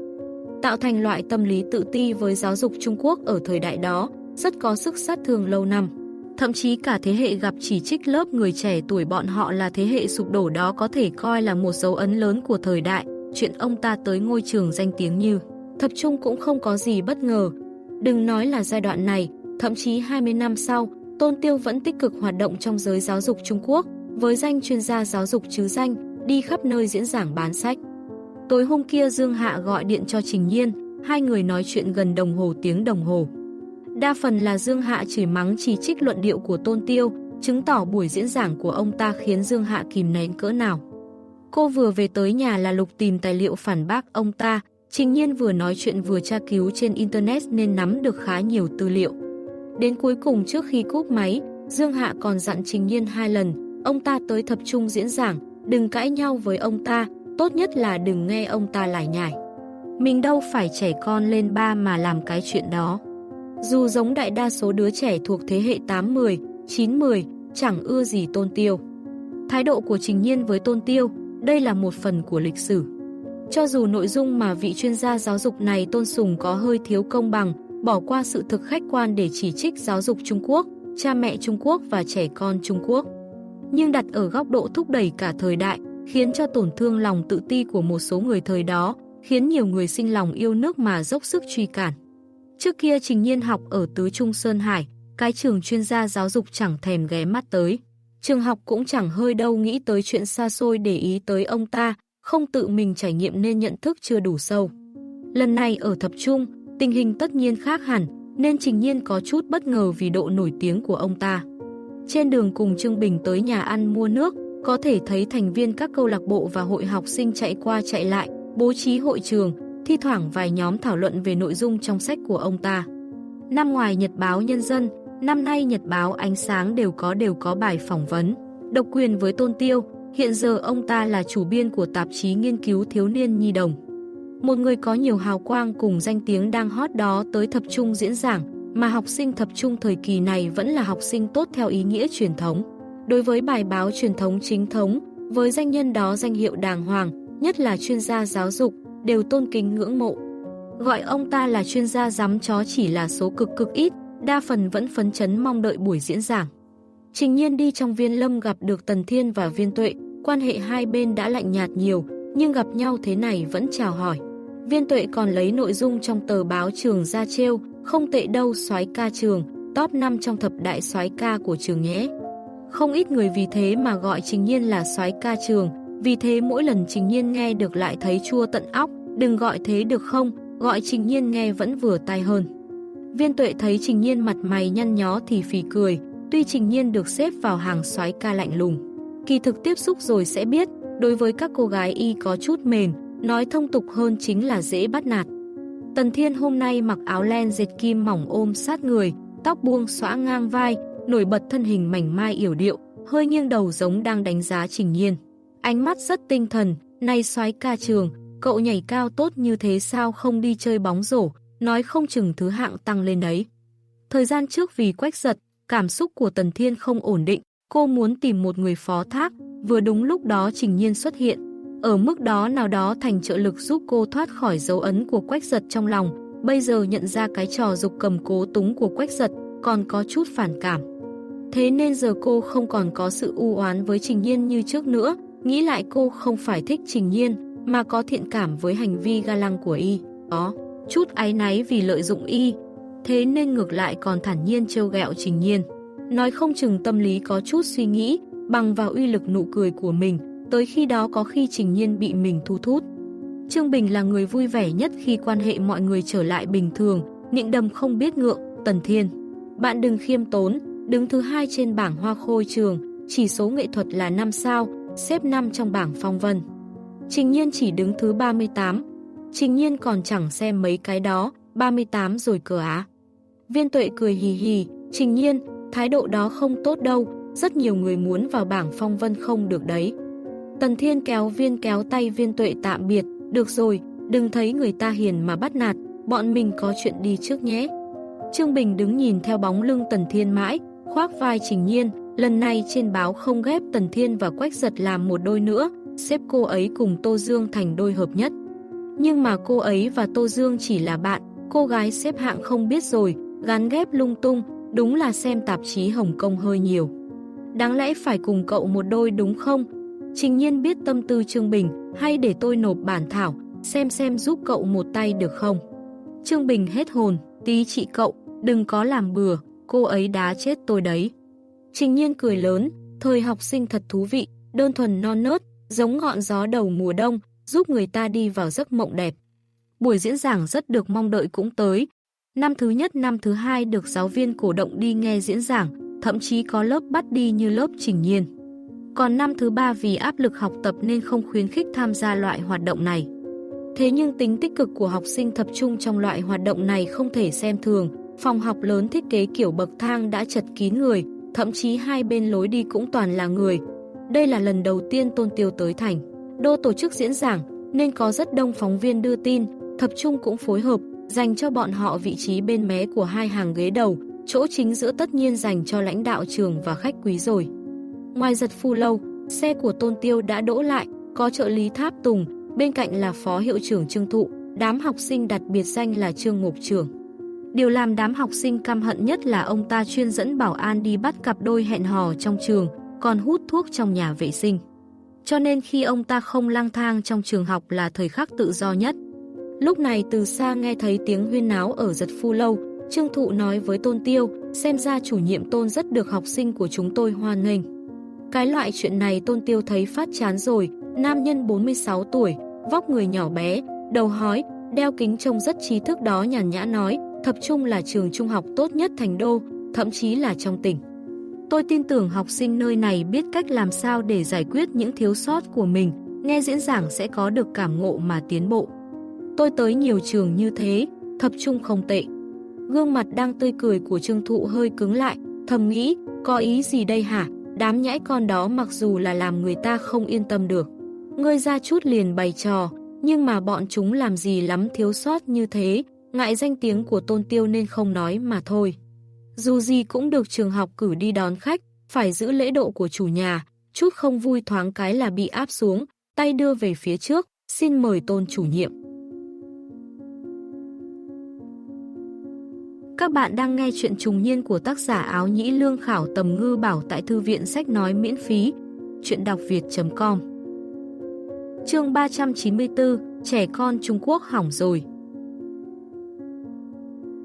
Tạo thành loại tâm lý tự ti với giáo dục Trung Quốc ở thời đại đó, rất có sức sát thương lâu năm. Thậm chí cả thế hệ gặp chỉ trích lớp người trẻ tuổi bọn họ là thế hệ sụp đổ đó có thể coi là một dấu ấn lớn của thời đại, chuyện ông ta tới ngôi trường danh tiếng như. Thập trung cũng không có gì bất ngờ. Đừng nói là giai đoạn này, thậm chí 20 năm sau, Tôn Tiêu vẫn tích cực hoạt động trong giới giáo dục Trung Quốc, với danh chuyên gia giáo dục chứ danh, đi khắp nơi diễn giảng bán sách. Tối hôm kia Dương Hạ gọi điện cho Trình Nhiên, hai người nói chuyện gần đồng hồ tiếng đồng hồ. Đa phần là Dương Hạ chửi mắng chỉ trích luận điệu của Tôn Tiêu, chứng tỏ buổi diễn giảng của ông ta khiến Dương Hạ kìm nén cỡ nào. Cô vừa về tới nhà là lục tìm tài liệu phản bác ông ta, Trình nhiên vừa nói chuyện vừa tra cứu trên Internet nên nắm được khá nhiều tư liệu. Đến cuối cùng trước khi cúp máy, Dương Hạ còn dặn Trình nhiên hai lần, ông ta tới tập trung diễn giảng, đừng cãi nhau với ông ta, tốt nhất là đừng nghe ông ta lải nhải. Mình đâu phải trẻ con lên ba mà làm cái chuyện đó. Dù giống đại đa số đứa trẻ thuộc thế hệ 8-10, 9-10, chẳng ưa gì tôn tiêu. Thái độ của Trình Nhiên với tôn tiêu, đây là một phần của lịch sử. Cho dù nội dung mà vị chuyên gia giáo dục này tôn sùng có hơi thiếu công bằng, bỏ qua sự thực khách quan để chỉ trích giáo dục Trung Quốc, cha mẹ Trung Quốc và trẻ con Trung Quốc. Nhưng đặt ở góc độ thúc đẩy cả thời đại, khiến cho tổn thương lòng tự ti của một số người thời đó, khiến nhiều người sinh lòng yêu nước mà dốc sức truy cản. Trước kia Trình Nhiên học ở Tứ Trung Sơn Hải, cái trường chuyên gia giáo dục chẳng thèm ghé mắt tới. Trường học cũng chẳng hơi đâu nghĩ tới chuyện xa xôi để ý tới ông ta, không tự mình trải nghiệm nên nhận thức chưa đủ sâu. Lần này ở thập trung, tình hình tất nhiên khác hẳn, nên Trình Nhiên có chút bất ngờ vì độ nổi tiếng của ông ta. Trên đường cùng Trương Bình tới nhà ăn mua nước, có thể thấy thành viên các câu lạc bộ và hội học sinh chạy qua chạy lại, bố trí hội trường, thi thoảng vài nhóm thảo luận về nội dung trong sách của ông ta. Năm ngoài Nhật báo Nhân dân, năm nay Nhật báo Ánh Sáng đều có đều có bài phỏng vấn. Độc quyền với Tôn Tiêu, hiện giờ ông ta là chủ biên của tạp chí nghiên cứu thiếu niên nhi đồng. Một người có nhiều hào quang cùng danh tiếng đang hot đó tới thập trung diễn giảng, mà học sinh thập trung thời kỳ này vẫn là học sinh tốt theo ý nghĩa truyền thống. Đối với bài báo truyền thống chính thống, với danh nhân đó danh hiệu đàng hoàng, nhất là chuyên gia giáo dục, đều tôn kính ngưỡng mộ. Gọi ông ta là chuyên gia giám chó chỉ là số cực cực ít, đa phần vẫn phấn chấn mong đợi buổi diễn giảng. Trình nhiên đi trong viên lâm gặp được Tần Thiên và viên tuệ, quan hệ hai bên đã lạnh nhạt nhiều, nhưng gặp nhau thế này vẫn chào hỏi. Viên tuệ còn lấy nội dung trong tờ báo trường ra trêu, không tệ đâu soái ca trường, top 5 trong thập đại soái ca của trường nhé. Không ít người vì thế mà gọi Trình Nhiên là soái ca trường, vì thế mỗi lần Trình Nhiên nghe được lại thấy chua tận óc, đừng gọi thế được không, gọi Trình Nhiên nghe vẫn vừa tai hơn. Viên tuệ thấy Trình Nhiên mặt mày nhăn nhó thì phì cười, tuy Trình Nhiên được xếp vào hàng xoái ca lạnh lùng. Kỳ thực tiếp xúc rồi sẽ biết, đối với các cô gái y có chút mềm, nói thông tục hơn chính là dễ bắt nạt. Tần Thiên hôm nay mặc áo len dệt kim mỏng ôm sát người, tóc buông xõa ngang vai, nổi bật thân hình mảnh mai yểu điệu, hơi nghiêng đầu giống đang đánh giá Trình Nhiên. Ánh mắt rất tinh thần, nay xoái ca trường, cậu nhảy cao tốt như thế sao không đi chơi bóng rổ, nói không chừng thứ hạng tăng lên đấy. Thời gian trước vì quách giật, cảm xúc của Tần Thiên không ổn định, cô muốn tìm một người phó thác, vừa đúng lúc đó Trình Nhiên xuất hiện. Ở mức đó nào đó thành trợ lực giúp cô thoát khỏi dấu ấn của quách giật trong lòng, bây giờ nhận ra cái trò dục cầm cố túng của quách giật, còn có chút phản cảm. Thế nên giờ cô không còn có sự u oán với Trình Nhiên như trước nữa, nghĩ lại cô không phải thích Trình Nhiên, mà có thiện cảm với hành vi ga lăng của y. Có, chút áy náy vì lợi dụng y, thế nên ngược lại còn thản nhiên trêu gẹo Trình Nhiên. Nói không chừng tâm lý có chút suy nghĩ, bằng vào uy lực nụ cười của mình, tới khi đó có khi Trình Nhiên bị mình thu thút. Trương Bình là người vui vẻ nhất khi quan hệ mọi người trở lại bình thường, nịnh đầm không biết ngượng, Tần Thiên. Bạn đừng khiêm tốn, đứng thứ hai trên bảng hoa khôi trường, chỉ số nghệ thuật là 5 sao, xếp 5 trong bảng phong vân. Trình Nhiên chỉ đứng thứ 38. Trình Nhiên còn chẳng xem mấy cái đó, 38 rồi cờ á. Viên tuệ cười hì hì, Trình Nhiên, thái độ đó không tốt đâu, rất nhiều người muốn vào bảng phong vân không được đấy. Tần Thiên kéo viên kéo tay viên tuệ tạm biệt, được rồi, đừng thấy người ta hiền mà bắt nạt, bọn mình có chuyện đi trước nhé. Trương Bình đứng nhìn theo bóng lưng Tần Thiên mãi, khoác vai Trình Nhiên, lần này trên báo không ghép Tần Thiên và Quách Giật làm một đôi nữa, xếp cô ấy cùng Tô Dương thành đôi hợp nhất. Nhưng mà cô ấy và Tô Dương chỉ là bạn, cô gái xếp hạng không biết rồi, gắn ghép lung tung, đúng là xem tạp chí Hồng Kông hơi nhiều. Đáng lẽ phải cùng cậu một đôi đúng không? Trình nhiên biết tâm tư Trương Bình, hay để tôi nộp bản thảo, xem xem giúp cậu một tay được không? Trương Bình hết hồn, tí chị cậu, đừng có làm bừa, cô ấy đá chết tôi đấy. Trình nhiên cười lớn, thời học sinh thật thú vị, đơn thuần non nớt, giống ngọn gió đầu mùa đông, giúp người ta đi vào giấc mộng đẹp. Buổi diễn giảng rất được mong đợi cũng tới. Năm thứ nhất năm thứ hai được giáo viên cổ động đi nghe diễn giảng, thậm chí có lớp bắt đi như lớp trình nhiên. còn năm thứ ba vì áp lực học tập nên không khuyến khích tham gia loại hoạt động này. Thế nhưng tính tích cực của học sinh tập trung trong loại hoạt động này không thể xem thường, phòng học lớn thiết kế kiểu bậc thang đã chật kín người, thậm chí hai bên lối đi cũng toàn là người. Đây là lần đầu tiên Tôn Tiêu tới thành. Đô tổ chức diễn giảng, nên có rất đông phóng viên đưa tin, tập trung cũng phối hợp, dành cho bọn họ vị trí bên mé của hai hàng ghế đầu, chỗ chính giữa tất nhiên dành cho lãnh đạo trường và khách quý rồi. Ngoài giật phu lâu, xe của Tôn Tiêu đã đỗ lại, có trợ lý Tháp Tùng, bên cạnh là phó hiệu trưởng Trương Thụ, đám học sinh đặt biệt danh là Trương Ngục Trưởng. Điều làm đám học sinh căm hận nhất là ông ta chuyên dẫn bảo an đi bắt cặp đôi hẹn hò trong trường, còn hút thuốc trong nhà vệ sinh. Cho nên khi ông ta không lang thang trong trường học là thời khắc tự do nhất. Lúc này từ xa nghe thấy tiếng huyên náo ở giật phu lâu, Trương Thụ nói với Tôn Tiêu, xem ra chủ nhiệm Tôn rất được học sinh của chúng tôi hoan nghênh. Cái loại chuyện này Tôn Tiêu thấy phát chán rồi, nam nhân 46 tuổi, vóc người nhỏ bé, đầu hói, đeo kính trông rất trí thức đó nhàn nhã nói, thập trung là trường trung học tốt nhất thành đô, thậm chí là trong tỉnh. Tôi tin tưởng học sinh nơi này biết cách làm sao để giải quyết những thiếu sót của mình, nghe diễn giảng sẽ có được cảm ngộ mà tiến bộ. Tôi tới nhiều trường như thế, thập trung không tệ. Gương mặt đang tươi cười của Trương Thụ hơi cứng lại, thầm nghĩ, có ý gì đây hả? Đám nhãi con đó mặc dù là làm người ta không yên tâm được. Ngươi ra chút liền bày trò, nhưng mà bọn chúng làm gì lắm thiếu sót như thế, ngại danh tiếng của tôn tiêu nên không nói mà thôi. Dù gì cũng được trường học cử đi đón khách, phải giữ lễ độ của chủ nhà, chút không vui thoáng cái là bị áp xuống, tay đưa về phía trước, xin mời tôn chủ nhiệm. Các bạn đang nghe chuyện trùng niên của tác giả áo nhĩ lương khảo tầm ngư bảo tại thư viện sách nói miễn phí, chuyện đọc việt.com Chương 394, trẻ con Trung Quốc hỏng rồi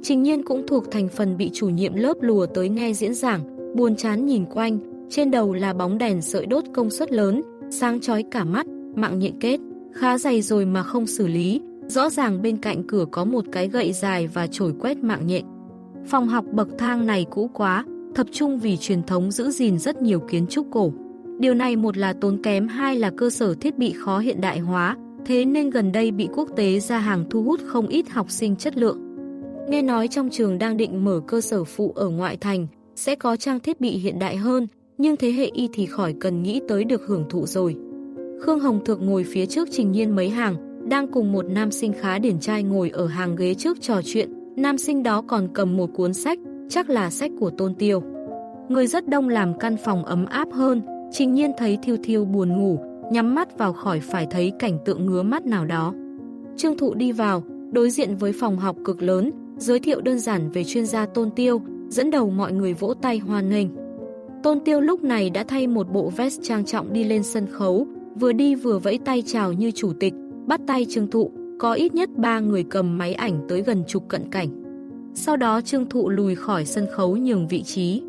Trình nhiên cũng thuộc thành phần bị chủ nhiệm lớp lùa tới nghe diễn giảng, buồn chán nhìn quanh, trên đầu là bóng đèn sợi đốt công suất lớn, sáng chói cả mắt, mạng nhện kết, khá dày rồi mà không xử lý, rõ ràng bên cạnh cửa có một cái gậy dài và chổi quét mạng nhện. Phòng học bậc thang này cũ quá, tập trung vì truyền thống giữ gìn rất nhiều kiến trúc cổ. Điều này một là tốn kém, hai là cơ sở thiết bị khó hiện đại hóa, thế nên gần đây bị quốc tế ra hàng thu hút không ít học sinh chất lượng. Nghe nói trong trường đang định mở cơ sở phụ ở ngoại thành, sẽ có trang thiết bị hiện đại hơn, nhưng thế hệ y thì khỏi cần nghĩ tới được hưởng thụ rồi. Khương Hồng Thược ngồi phía trước trình nhiên mấy hàng, đang cùng một nam sinh khá điển trai ngồi ở hàng ghế trước trò chuyện, nam sinh đó còn cầm một cuốn sách, chắc là sách của Tôn Tiêu. Người rất đông làm căn phòng ấm áp hơn, trình nhiên thấy thiêu thiêu buồn ngủ, nhắm mắt vào khỏi phải thấy cảnh tượng ngứa mắt nào đó. Trương Thụ đi vào, đối diện với phòng học cực lớn, giới thiệu đơn giản về chuyên gia Tôn Tiêu, dẫn đầu mọi người vỗ tay hoan nghênh. Tôn Tiêu lúc này đã thay một bộ vest trang trọng đi lên sân khấu, vừa đi vừa vẫy tay chào như chủ tịch, bắt tay Trương Thụ, có ít nhất 3 người cầm máy ảnh tới gần chục cận cảnh. Sau đó Trương Thụ lùi khỏi sân khấu nhường vị trí.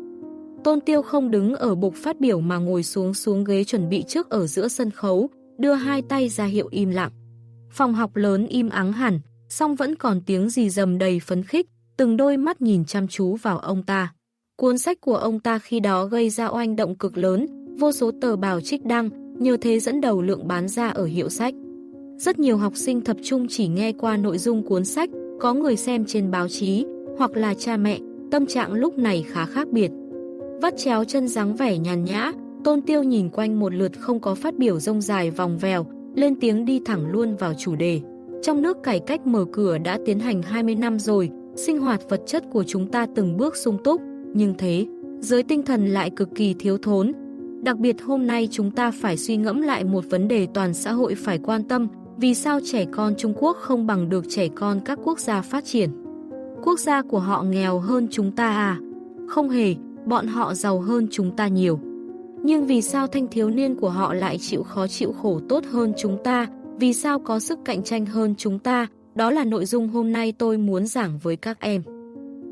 Tôn Tiêu không đứng ở bục phát biểu mà ngồi xuống xuống ghế chuẩn bị trước ở giữa sân khấu, đưa hai tay ra hiệu im lặng. Phòng học lớn im ắng hẳn, song vẫn còn tiếng gì dầm đầy phấn khích, từng đôi mắt nhìn chăm chú vào ông ta. Cuốn sách của ông ta khi đó gây ra oanh động cực lớn, vô số tờ bào trích đăng, nhờ thế dẫn đầu lượng bán ra ở hiệu sách. Rất nhiều học sinh tập trung chỉ nghe qua nội dung cuốn sách, có người xem trên báo chí, hoặc là cha mẹ, tâm trạng lúc này khá khác biệt. Vắt chéo chân dáng vẻ nhàn nhã, tôn tiêu nhìn quanh một lượt không có phát biểu rông dài vòng vèo, lên tiếng đi thẳng luôn vào chủ đề. Trong nước cải cách mở cửa đã tiến hành 20 năm rồi, sinh hoạt vật chất của chúng ta từng bước sung túc, nhưng thế, giới tinh thần lại cực kỳ thiếu thốn. Đặc biệt hôm nay chúng ta phải suy ngẫm lại một vấn đề toàn xã hội phải quan tâm, vì sao trẻ con Trung Quốc không bằng được trẻ con các quốc gia phát triển. Quốc gia của họ nghèo hơn chúng ta à? Không hề, bọn họ giàu hơn chúng ta nhiều. Nhưng vì sao thanh thiếu niên của họ lại chịu khó chịu khổ tốt hơn chúng ta, vì sao có sức cạnh tranh hơn chúng ta, đó là nội dung hôm nay tôi muốn giảng với các em.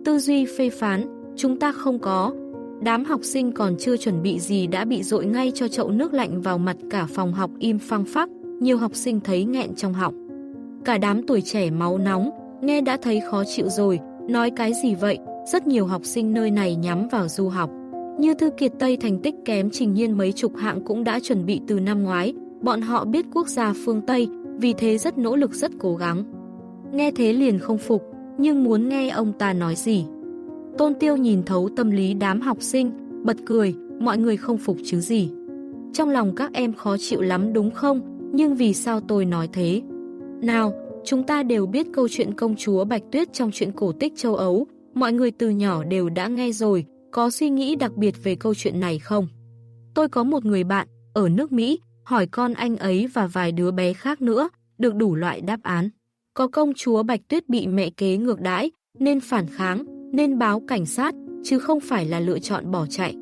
Tư duy phê phán, chúng ta không có. Đám học sinh còn chưa chuẩn bị gì đã bị dội ngay cho chậu nước lạnh vào mặt cả phòng học im phăng phắc, nhiều học sinh thấy nghẹn trong họng. Cả đám tuổi trẻ máu nóng, nghe đã thấy khó chịu rồi, nói cái gì vậy, rất nhiều học sinh nơi này nhắm vào du học. Như Thư Kiệt Tây thành tích kém trình nhiên mấy chục hạng cũng đã chuẩn bị từ năm ngoái, bọn họ biết quốc gia phương Tây, vì thế rất nỗ lực rất cố gắng. Nghe thế liền không phục, nhưng muốn nghe ông ta nói gì. Tôn Tiêu nhìn thấu tâm lý đám học sinh, bật cười, mọi người không phục chứ gì. Trong lòng các em khó chịu lắm đúng không, nhưng vì sao tôi nói thế? Nào, chúng ta đều biết câu chuyện công chúa Bạch Tuyết trong chuyện cổ tích châu Âu, mọi người từ nhỏ đều đã nghe rồi, có suy nghĩ đặc biệt về câu chuyện này không? Tôi có một người bạn, ở nước Mỹ, hỏi con anh ấy và vài đứa bé khác nữa, được đủ loại đáp án. Có công chúa Bạch Tuyết bị mẹ kế ngược đãi, nên phản kháng, nên báo cảnh sát, chứ không phải là lựa chọn bỏ chạy.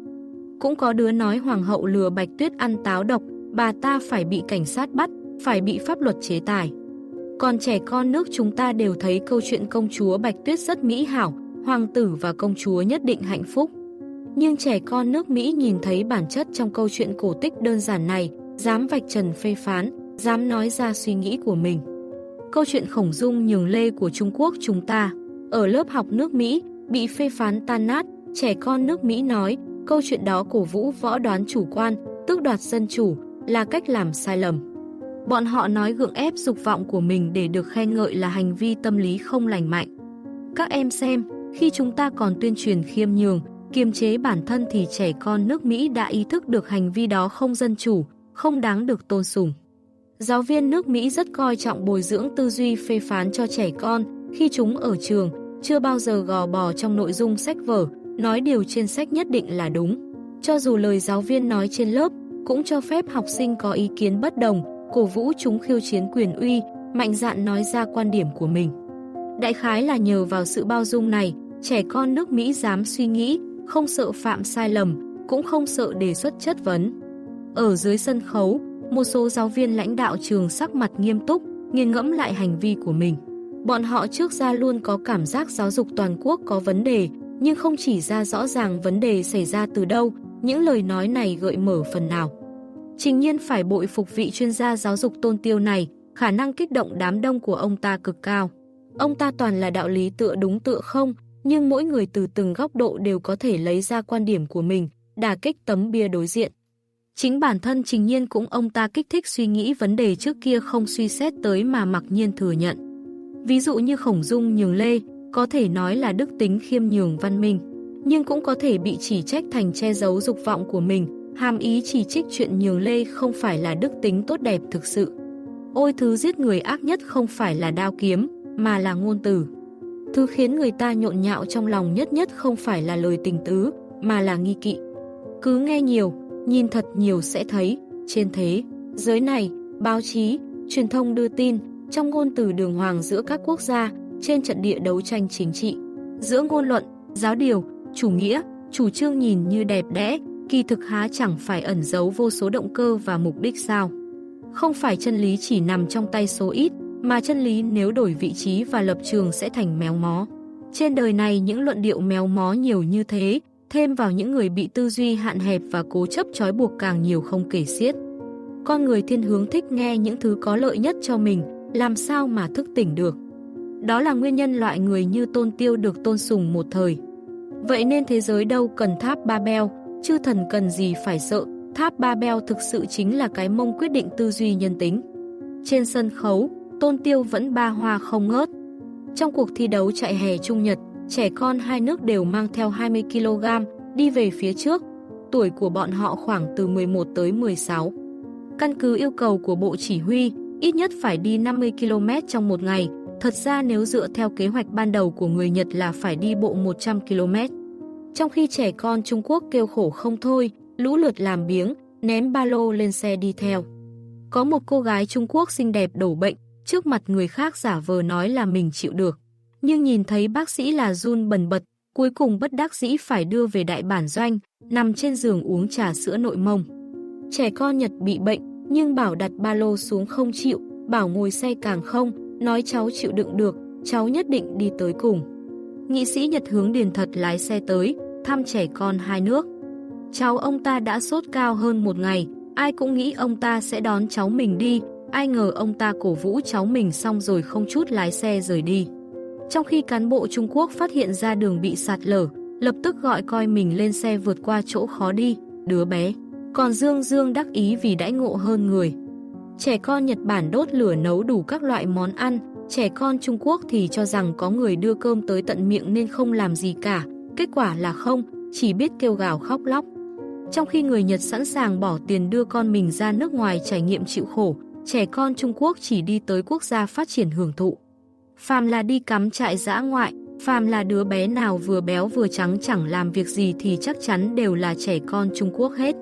Cũng có đứa nói hoàng hậu lừa Bạch Tuyết ăn táo độc, bà ta phải bị cảnh sát bắt, phải bị pháp luật chế tài. Còn trẻ con nước chúng ta đều thấy câu chuyện công chúa Bạch Tuyết rất mỹ hảo, hoàng tử và công chúa nhất định hạnh phúc. Nhưng trẻ con nước Mỹ nhìn thấy bản chất trong câu chuyện cổ tích đơn giản này, dám vạch trần phê phán, dám nói ra suy nghĩ của mình. Câu chuyện khổng dung nhường lê của Trung Quốc chúng ta, ở lớp học nước Mỹ, bị phê phán tan nát, trẻ con nước Mỹ nói, câu chuyện đó cổ vũ võ đoán chủ quan, tước đoạt dân chủ, là cách làm sai lầm. Bọn họ nói gượng ép dục vọng của mình để được khen ngợi là hành vi tâm lý không lành mạnh. Các em xem, khi chúng ta còn tuyên truyền khiêm nhường, kiềm chế bản thân thì trẻ con nước Mỹ đã ý thức được hành vi đó không dân chủ, không đáng được tôn sùng. Giáo viên nước Mỹ rất coi trọng bồi dưỡng tư duy phê phán cho trẻ con khi chúng ở trường, chưa bao giờ gò bò trong nội dung sách vở, nói điều trên sách nhất định là đúng. Cho dù lời giáo viên nói trên lớp, cũng cho phép học sinh có ý kiến bất đồng, cổ vũ chúng khiêu chiến quyền uy, mạnh dạn nói ra quan điểm của mình. Đại khái là nhờ vào sự bao dung này, trẻ con nước Mỹ dám suy nghĩ, không sợ phạm sai lầm, cũng không sợ đề xuất chất vấn. Ở dưới sân khấu, một số giáo viên lãnh đạo trường sắc mặt nghiêm túc, nghiền ngẫm lại hành vi của mình. Bọn họ trước ra luôn có cảm giác giáo dục toàn quốc có vấn đề, nhưng không chỉ ra rõ ràng vấn đề xảy ra từ đâu, những lời nói này gợi mở phần nào. Trình nhiên phải bội phục vị chuyên gia giáo dục tôn tiêu này, khả năng kích động đám đông của ông ta cực cao. Ông ta toàn là đạo lý tựa đúng tựa không, nhưng mỗi người từ từng góc độ đều có thể lấy ra quan điểm của mình, đả kích tấm bia đối diện. Chính bản thân Trình Nhiên cũng ông ta kích thích suy nghĩ vấn đề trước kia không suy xét tới mà mặc nhiên thừa nhận. Ví dụ như khổng dung nhường lê, có thể nói là đức tính khiêm nhường văn minh, nhưng cũng có thể bị chỉ trách thành che giấu dục vọng của mình, hàm ý chỉ trích chuyện nhường lê không phải là đức tính tốt đẹp thực sự. Ôi thứ giết người ác nhất không phải là đao kiếm, mà là ngôn từ. Thứ khiến người ta nhộn nhạo trong lòng nhất nhất không phải là lời tình tứ, mà là nghi kỵ. Cứ nghe nhiều, nhìn thật nhiều sẽ thấy, trên thế, giới này, báo chí, truyền thông đưa tin, trong ngôn từ đường hoàng giữa các quốc gia, trên trận địa đấu tranh chính trị, giữa ngôn luận, giáo điều, chủ nghĩa, chủ trương nhìn như đẹp đẽ, kỳ thực há chẳng phải ẩn giấu vô số động cơ và mục đích sao. Không phải chân lý chỉ nằm trong tay số ít, mà chân lý nếu đổi vị trí và lập trường sẽ thành méo mó. Trên đời này những luận điệu méo mó nhiều như thế, thêm vào những người bị tư duy hạn hẹp và cố chấp trói buộc càng nhiều không kể xiết. Con người thiên hướng thích nghe những thứ có lợi nhất cho mình, làm sao mà thức tỉnh được. Đó là nguyên nhân loại người như tôn tiêu được tôn sùng một thời. Vậy nên thế giới đâu cần tháp ba beo, chư thần cần gì phải sợ, tháp ba beo thực sự chính là cái mông quyết định tư duy nhân tính. Trên sân khấu, tôn tiêu vẫn ba hoa không ngớt. Trong cuộc thi đấu chạy hè Trung Nhật, trẻ con hai nước đều mang theo 20kg, đi về phía trước. Tuổi của bọn họ khoảng từ 11 tới 16. Căn cứ yêu cầu của Bộ Chỉ huy, ít nhất phải đi 50 km trong một ngày. Thật ra nếu dựa theo kế hoạch ban đầu của người Nhật là phải đi bộ 100 km. Trong khi trẻ con Trung Quốc kêu khổ không thôi, lũ lượt làm biếng, ném ba lô lên xe đi theo. Có một cô gái Trung Quốc xinh đẹp đổ bệnh, trước mặt người khác giả vờ nói là mình chịu được. Nhưng nhìn thấy bác sĩ là run bần bật, cuối cùng bất đắc dĩ phải đưa về đại bản doanh, nằm trên giường uống trà sữa nội mông. Trẻ con Nhật bị bệnh, nhưng bảo đặt ba lô xuống không chịu, bảo ngồi xe càng không, nói cháu chịu đựng được, cháu nhất định đi tới cùng. Nghị sĩ Nhật hướng điền thật lái xe tới, thăm trẻ con hai nước. Cháu ông ta đã sốt cao hơn một ngày, ai cũng nghĩ ông ta sẽ đón cháu mình đi, ai ngờ ông ta cổ vũ cháu mình xong rồi không chút lái xe rời đi. Trong khi cán bộ Trung Quốc phát hiện ra đường bị sạt lở, lập tức gọi coi mình lên xe vượt qua chỗ khó đi, đứa bé. Còn Dương Dương đắc ý vì đãi ngộ hơn người. Trẻ con Nhật Bản đốt lửa nấu đủ các loại món ăn, trẻ con Trung Quốc thì cho rằng có người đưa cơm tới tận miệng nên không làm gì cả. Kết quả là không, chỉ biết kêu gào khóc lóc. Trong khi người Nhật sẵn sàng bỏ tiền đưa con mình ra nước ngoài trải nghiệm chịu khổ, trẻ con Trung Quốc chỉ đi tới quốc gia phát triển hưởng thụ. Phàm là đi cắm trại dã ngoại, phàm là đứa bé nào vừa béo vừa trắng chẳng làm việc gì thì chắc chắn đều là trẻ con Trung Quốc hết.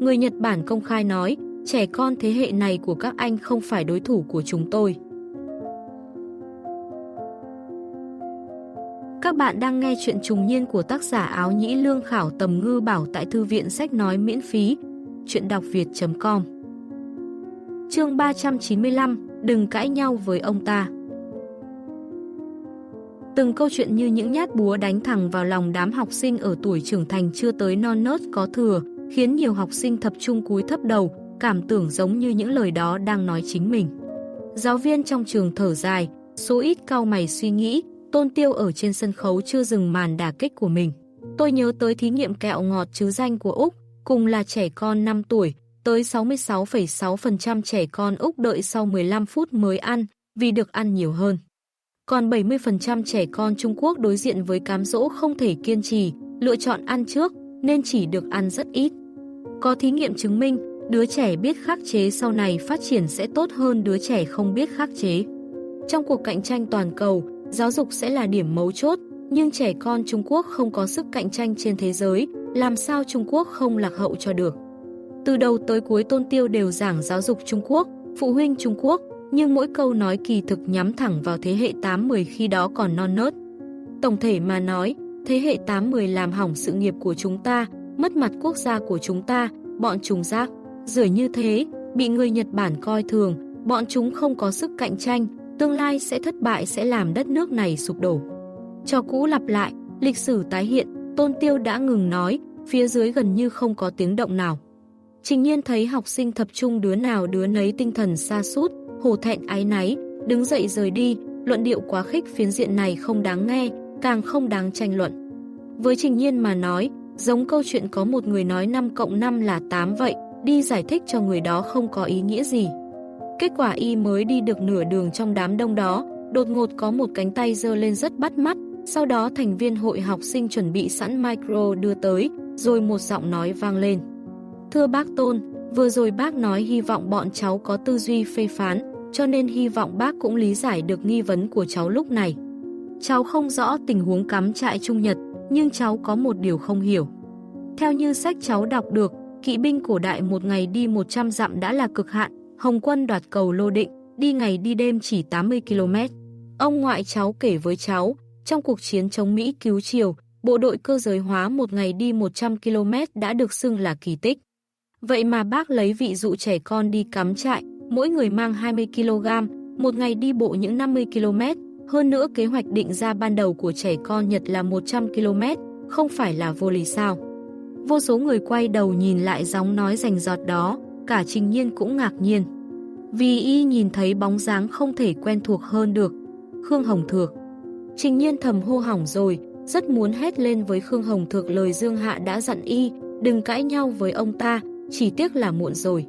Người Nhật Bản công khai nói, trẻ con thế hệ này của các anh không phải đối thủ của chúng tôi. Các bạn đang nghe chuyện trùng niên của tác giả áo nhĩ lương khảo tầm ngư bảo tại thư viện sách nói miễn phí. Chuyện đọc việt.com Chương 395 Đừng cãi nhau với ông ta Từng câu chuyện như những nhát búa đánh thẳng vào lòng đám học sinh ở tuổi trưởng thành chưa tới non nớt có thừa, khiến nhiều học sinh thập trung cúi thấp đầu, cảm tưởng giống như những lời đó đang nói chính mình. Giáo viên trong trường thở dài, số ít cao mày suy nghĩ, Tôn Tiêu ở trên sân khấu chưa dừng màn đả kích của mình. Tôi nhớ tới thí nghiệm kẹo ngọt chứ danh của Úc, cùng là trẻ con 5 tuổi, tới 66,6% trẻ con Úc đợi sau 15 phút mới ăn, vì được ăn nhiều hơn. Còn 70% trẻ con Trung Quốc đối diện với cám dỗ không thể kiên trì, lựa chọn ăn trước, nên chỉ được ăn rất ít. Có thí nghiệm chứng minh, đứa trẻ biết khắc chế sau này phát triển sẽ tốt hơn đứa trẻ không biết khắc chế. Trong cuộc cạnh tranh toàn cầu, giáo dục sẽ là điểm mấu chốt, nhưng trẻ con Trung Quốc không có sức cạnh tranh trên thế giới, làm sao Trung Quốc không lạc hậu cho được. Từ đầu tới cuối Tôn Tiêu đều giảng giáo dục Trung Quốc, phụ huynh Trung Quốc, nhưng mỗi câu nói kỳ thực nhắm thẳng vào thế hệ 8-10 khi đó còn non nớt. Tổng thể mà nói, thế hệ 8-10 làm hỏng sự nghiệp của chúng ta, mất mặt quốc gia của chúng ta, bọn chúng rác. Rửa như thế, bị người Nhật Bản coi thường, bọn chúng không có sức cạnh tranh, tương lai sẽ thất bại sẽ làm đất nước này sụp đổ. Cho cũ lặp lại, lịch sử tái hiện, Tôn Tiêu đã ngừng nói, phía dưới gần như không có tiếng động nào. Trình nhiên thấy học sinh tập trung đứa nào đứa nấy tinh thần xa sút hổ thẹn ái náy, đứng dậy rời đi, luận điệu quá khích phiến diện này không đáng nghe, càng không đáng tranh luận. Với Trình Nhiên mà nói, giống câu chuyện có một người nói 5 cộng 5 là 8 vậy, đi giải thích cho người đó không có ý nghĩa gì. Kết quả y mới đi được nửa đường trong đám đông đó, đột ngột có một cánh tay dơ lên rất bắt mắt, sau đó thành viên hội học sinh chuẩn bị sẵn micro đưa tới, rồi một giọng nói vang lên. Thưa bác Tôn, vừa rồi bác nói hy vọng bọn cháu có tư duy phê phán, cho nên hy vọng bác cũng lý giải được nghi vấn của cháu lúc này. Cháu không rõ tình huống cắm trại Trung Nhật, nhưng cháu có một điều không hiểu. Theo như sách cháu đọc được, kỵ binh cổ đại một ngày đi 100 dặm đã là cực hạn, Hồng quân đoạt cầu Lô Định, đi ngày đi đêm chỉ 80 km. Ông ngoại cháu kể với cháu, trong cuộc chiến chống Mỹ cứu Triều, bộ đội cơ giới hóa một ngày đi 100 km đã được xưng là kỳ tích. Vậy mà bác lấy vị dụ trẻ con đi cắm trại, mỗi người mang 20 kg, một ngày đi bộ những 50 km, hơn nữa kế hoạch định ra ban đầu của trẻ con Nhật là 100 km, không phải là vô lý sao. Vô số người quay đầu nhìn lại gióng nói rành giọt đó, cả trình nhiên cũng ngạc nhiên. Vì y nhìn thấy bóng dáng không thể quen thuộc hơn được. Khương Hồng Thược Trình nhiên thầm hô hỏng rồi, rất muốn hét lên với Khương Hồng Thược lời Dương Hạ đã dặn y, đừng cãi nhau với ông ta, chỉ tiếc là muộn rồi.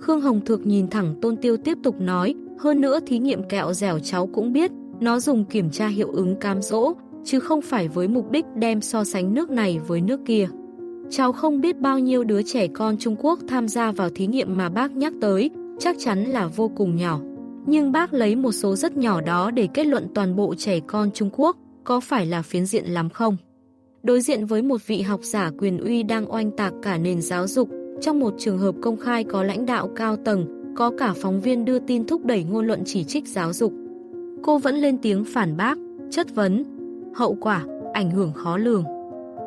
Khương Hồng Thược nhìn thẳng Tôn Tiêu tiếp tục nói, hơn nữa thí nghiệm kẹo dẻo cháu cũng biết, nó dùng kiểm tra hiệu ứng cam dỗ, chứ không phải với mục đích đem so sánh nước này với nước kia. Cháu không biết bao nhiêu đứa trẻ con Trung Quốc tham gia vào thí nghiệm mà bác nhắc tới, chắc chắn là vô cùng nhỏ. Nhưng bác lấy một số rất nhỏ đó để kết luận toàn bộ trẻ con Trung Quốc, có phải là phiến diện lắm không? Đối diện với một vị học giả quyền uy đang oanh tạc cả nền giáo dục, trong một trường hợp công khai có lãnh đạo cao tầng, có cả phóng viên đưa tin thúc đẩy ngôn luận chỉ trích giáo dục. Cô vẫn lên tiếng phản bác, chất vấn, hậu quả, ảnh hưởng khó lường.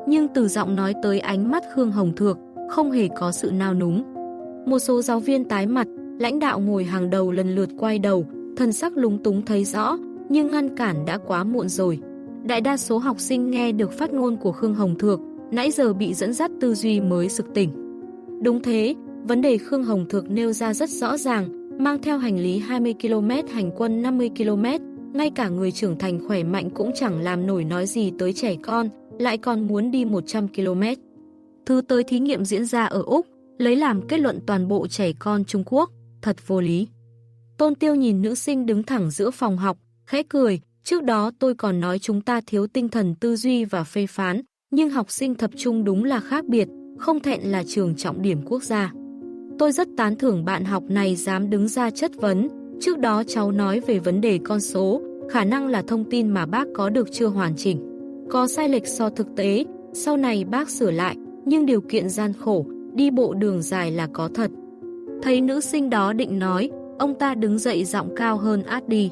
Nhưng từ giọng nói tới ánh mắt Khương Hồng Thược, không hề có sự nao núng. Một số giáo viên tái mặt, lãnh đạo ngồi hàng đầu lần lượt quay đầu, thân sắc lúng túng thấy rõ, nhưng ngăn cản đã quá muộn rồi. Đại đa số học sinh nghe được phát ngôn của Khương Hồng Thược, nãy giờ bị dẫn dắt tư duy mới sực tỉnh. Đúng thế, vấn đề Khương Hồng Thược nêu ra rất rõ ràng, mang theo hành lý 20 km hành quân 50 km, ngay cả người trưởng thành khỏe mạnh cũng chẳng làm nổi nói gì tới trẻ con, lại còn muốn đi 100 km. Thứ tới thí nghiệm diễn ra ở Úc, lấy làm kết luận toàn bộ trẻ con Trung Quốc, thật vô lý. Tôn Tiêu nhìn nữ sinh đứng thẳng giữa phòng học, khẽ cười, trước đó tôi còn nói chúng ta thiếu tinh thần tư duy và phê phán, nhưng học sinh tập trung đúng là khác biệt, không thẹn là trường trọng điểm quốc gia. Tôi rất tán thưởng bạn học này dám đứng ra chất vấn, trước đó cháu nói về vấn đề con số, khả năng là thông tin mà bác có được chưa hoàn chỉnh. Có sai lệch so thực tế, sau này bác sửa lại, nhưng điều kiện gian khổ, đi bộ đường dài là có thật. Thấy nữ sinh đó định nói, ông ta đứng dậy giọng cao hơn át đi.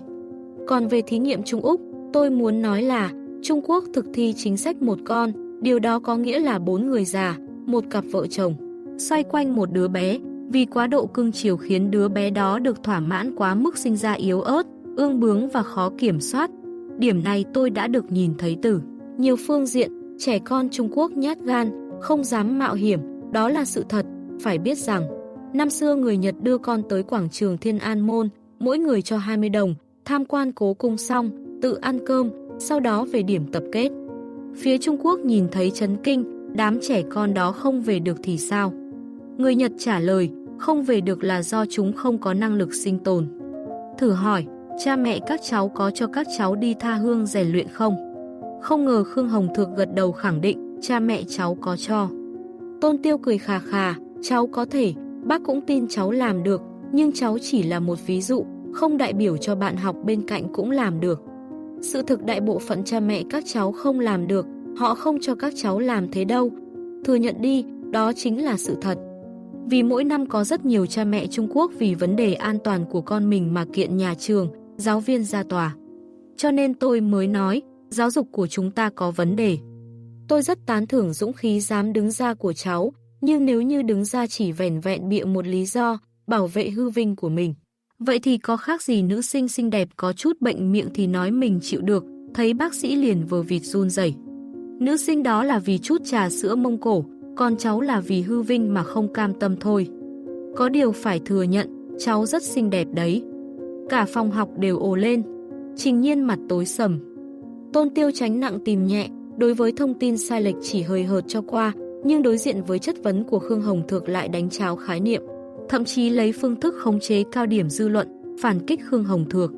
Còn về thí nghiệm Trung Úc, tôi muốn nói là Trung Quốc thực thi chính sách một con, điều đó có nghĩa là bốn người già, một cặp vợ chồng, xoay quanh một đứa bé, vì quá độ cưng chiều khiến đứa bé đó được thỏa mãn quá mức sinh ra yếu ớt, ương bướng và khó kiểm soát. Điểm này tôi đã được nhìn thấy từ nhiều phương diện, trẻ con Trung Quốc nhát gan, không dám mạo hiểm, đó là sự thật, phải biết rằng, năm xưa người Nhật đưa con tới quảng trường Thiên An Môn, mỗi người cho 20 đồng, tham quan cố cung xong, tự ăn cơm, sau đó về điểm tập kết. Phía Trung Quốc nhìn thấy chấn kinh, đám trẻ con đó không về được thì sao? Người Nhật trả lời, không về được là do chúng không có năng lực sinh tồn. Thử hỏi, cha mẹ các cháu có cho các cháu đi tha hương rèn luyện không? Không ngờ Khương Hồng Thược gật đầu khẳng định, cha mẹ cháu có cho. Tôn Tiêu cười khà khà, cháu có thể, bác cũng tin cháu làm được, nhưng cháu chỉ là một ví dụ, không đại biểu cho bạn học bên cạnh cũng làm được. Sự thực đại bộ phận cha mẹ các cháu không làm được, họ không cho các cháu làm thế đâu. Thừa nhận đi, đó chính là sự thật. Vì mỗi năm có rất nhiều cha mẹ Trung Quốc vì vấn đề an toàn của con mình mà kiện nhà trường, giáo viên ra tòa. Cho nên tôi mới nói, giáo dục của chúng ta có vấn đề. Tôi rất tán thưởng dũng khí dám đứng ra của cháu, nhưng nếu như đứng ra chỉ vẻn vẹn bịa một lý do, bảo vệ hư vinh của mình. Vậy thì có khác gì nữ sinh xinh đẹp có chút bệnh miệng thì nói mình chịu được, thấy bác sĩ liền vờ vịt run rẩy. Nữ sinh đó là vì chút trà sữa mông cổ, con cháu là vì hư vinh mà không cam tâm thôi. Có điều phải thừa nhận, cháu rất xinh đẹp đấy. Cả phòng học đều ồ lên. Trình nhiên mặt tối sầm. Tôn tiêu tránh nặng tìm nhẹ, đối với thông tin sai lệch chỉ hơi hợt cho qua, nhưng đối diện với chất vấn của Khương Hồng Thược lại đánh cháo khái niệm, thậm chí lấy phương thức khống chế cao điểm dư luận, phản kích Khương Hồng Thược.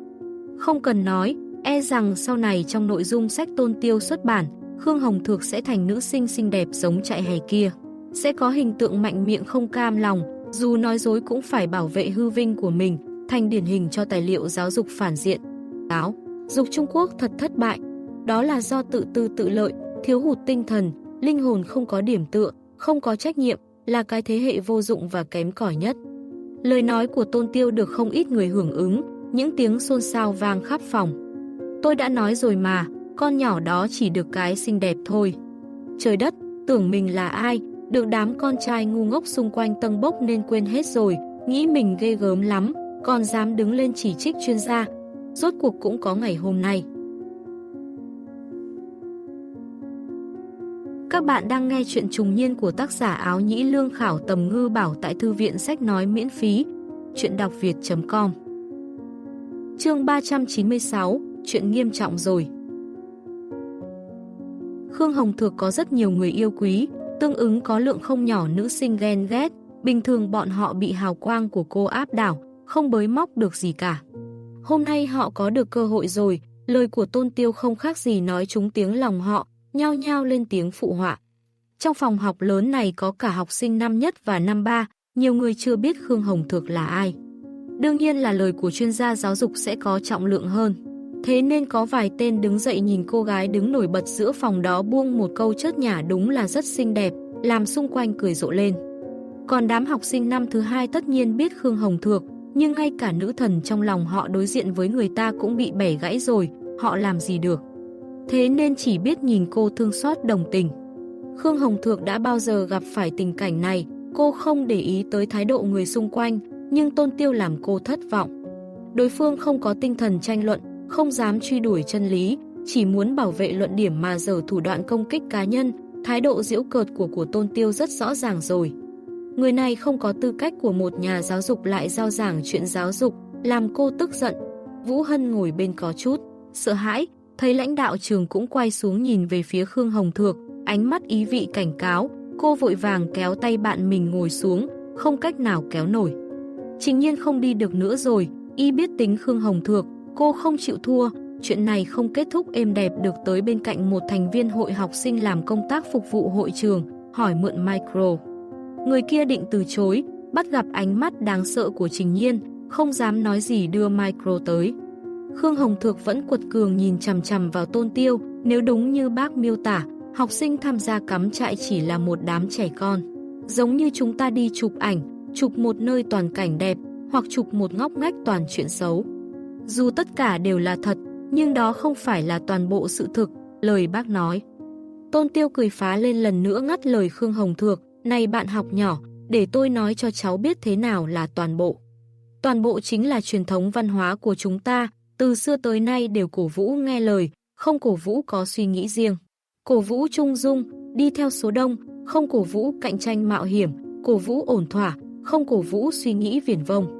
Không cần nói, e rằng sau này trong nội dung sách tôn tiêu xuất bản, Khương Hồng Thược sẽ thành nữ sinh xinh đẹp giống Trại hè kia. Sẽ có hình tượng mạnh miệng không cam lòng, dù nói dối cũng phải bảo vệ hư vinh của mình, thành điển hình cho tài liệu giáo dục phản diện. Giáo dục Trung Quốc thật thất bại, đó là do tự tư tự lợi, thiếu hụt tinh thần, linh hồn không có điểm tựa, không có trách nhiệm, là cái thế hệ vô dụng và kém cỏi nhất. Lời nói của Tôn Tiêu được không ít người hưởng ứng, những tiếng xôn xao vang khắp phòng. Tôi đã nói rồi mà, con nhỏ đó chỉ được cái xinh đẹp thôi. Trời đất, tưởng mình là ai, được đám con trai ngu ngốc xung quanh tâng bốc nên quên hết rồi, nghĩ mình ghê gớm lắm, còn dám đứng lên chỉ trích chuyên gia. Rốt cuộc cũng có ngày hôm nay. Các bạn đang nghe chuyện trùng niên của tác giả áo nhĩ lương khảo tầm ngư bảo tại thư viện sách nói miễn phí. Chuyện đọc việt.com Chương 396 Chuyện nghiêm trọng rồi Khương Hồng Thược có rất nhiều người yêu quý, tương ứng có lượng không nhỏ nữ sinh ghen ghét, bình thường bọn họ bị hào quang của cô áp đảo, không bới móc được gì cả. Hôm nay họ có được cơ hội rồi, lời của Tôn Tiêu không khác gì nói trúng tiếng lòng họ, nhao nhao lên tiếng phụ họa. Trong phòng học lớn này có cả học sinh năm nhất và năm ba, nhiều người chưa biết Khương Hồng Thược là ai. Đương nhiên là lời của chuyên gia giáo dục sẽ có trọng lượng hơn. Thế nên có vài tên đứng dậy nhìn cô gái đứng nổi bật giữa phòng đó buông một câu chớt nhả đúng là rất xinh đẹp, làm xung quanh cười rộ lên. Còn đám học sinh năm thứ hai tất nhiên biết Khương Hồng Thược, nhưng ngay cả nữ thần trong lòng họ đối diện với người ta cũng bị bẻ gãy rồi, họ làm gì được. Thế nên chỉ biết nhìn cô thương xót đồng tình. Khương Hồng Thược đã bao giờ gặp phải tình cảnh này, cô không để ý tới thái độ người xung quanh, nhưng tôn tiêu làm cô thất vọng. Đối phương không có tinh thần tranh luận, không dám truy đuổi chân lý, chỉ muốn bảo vệ luận điểm mà dở thủ đoạn công kích cá nhân, thái độ diễu cợt của của tôn tiêu rất rõ ràng rồi. Người này không có tư cách của một nhà giáo dục lại giao giảng chuyện giáo dục, làm cô tức giận. Vũ Hân ngồi bên có chút, sợ hãi, Thấy lãnh đạo trường cũng quay xuống nhìn về phía Khương Hồng Thược, ánh mắt ý vị cảnh cáo, cô vội vàng kéo tay bạn mình ngồi xuống, không cách nào kéo nổi. Trình nhiên không đi được nữa rồi, y biết tính Khương Hồng Thược, cô không chịu thua, chuyện này không kết thúc êm đẹp được tới bên cạnh một thành viên hội học sinh làm công tác phục vụ hội trường, hỏi mượn micro. Người kia định từ chối, bắt gặp ánh mắt đáng sợ của Trình Nhiên, không dám nói gì đưa micro tới. Khương Hồng Thược vẫn quật cường nhìn chằm chằm vào tôn tiêu, nếu đúng như bác miêu tả, học sinh tham gia cắm trại chỉ là một đám trẻ con. Giống như chúng ta đi chụp ảnh, chụp một nơi toàn cảnh đẹp, hoặc chụp một ngóc ngách toàn chuyện xấu. Dù tất cả đều là thật, nhưng đó không phải là toàn bộ sự thực, lời bác nói. Tôn Tiêu cười phá lên lần nữa ngắt lời Khương Hồng Thược, này bạn học nhỏ, để tôi nói cho cháu biết thế nào là toàn bộ. Toàn bộ chính là truyền thống văn hóa của chúng ta, từ xưa tới nay đều cổ vũ nghe lời, không cổ vũ có suy nghĩ riêng. Cổ vũ trung dung, đi theo số đông, không cổ vũ cạnh tranh mạo hiểm, cổ vũ ổn thỏa, không cổ vũ suy nghĩ viển vông.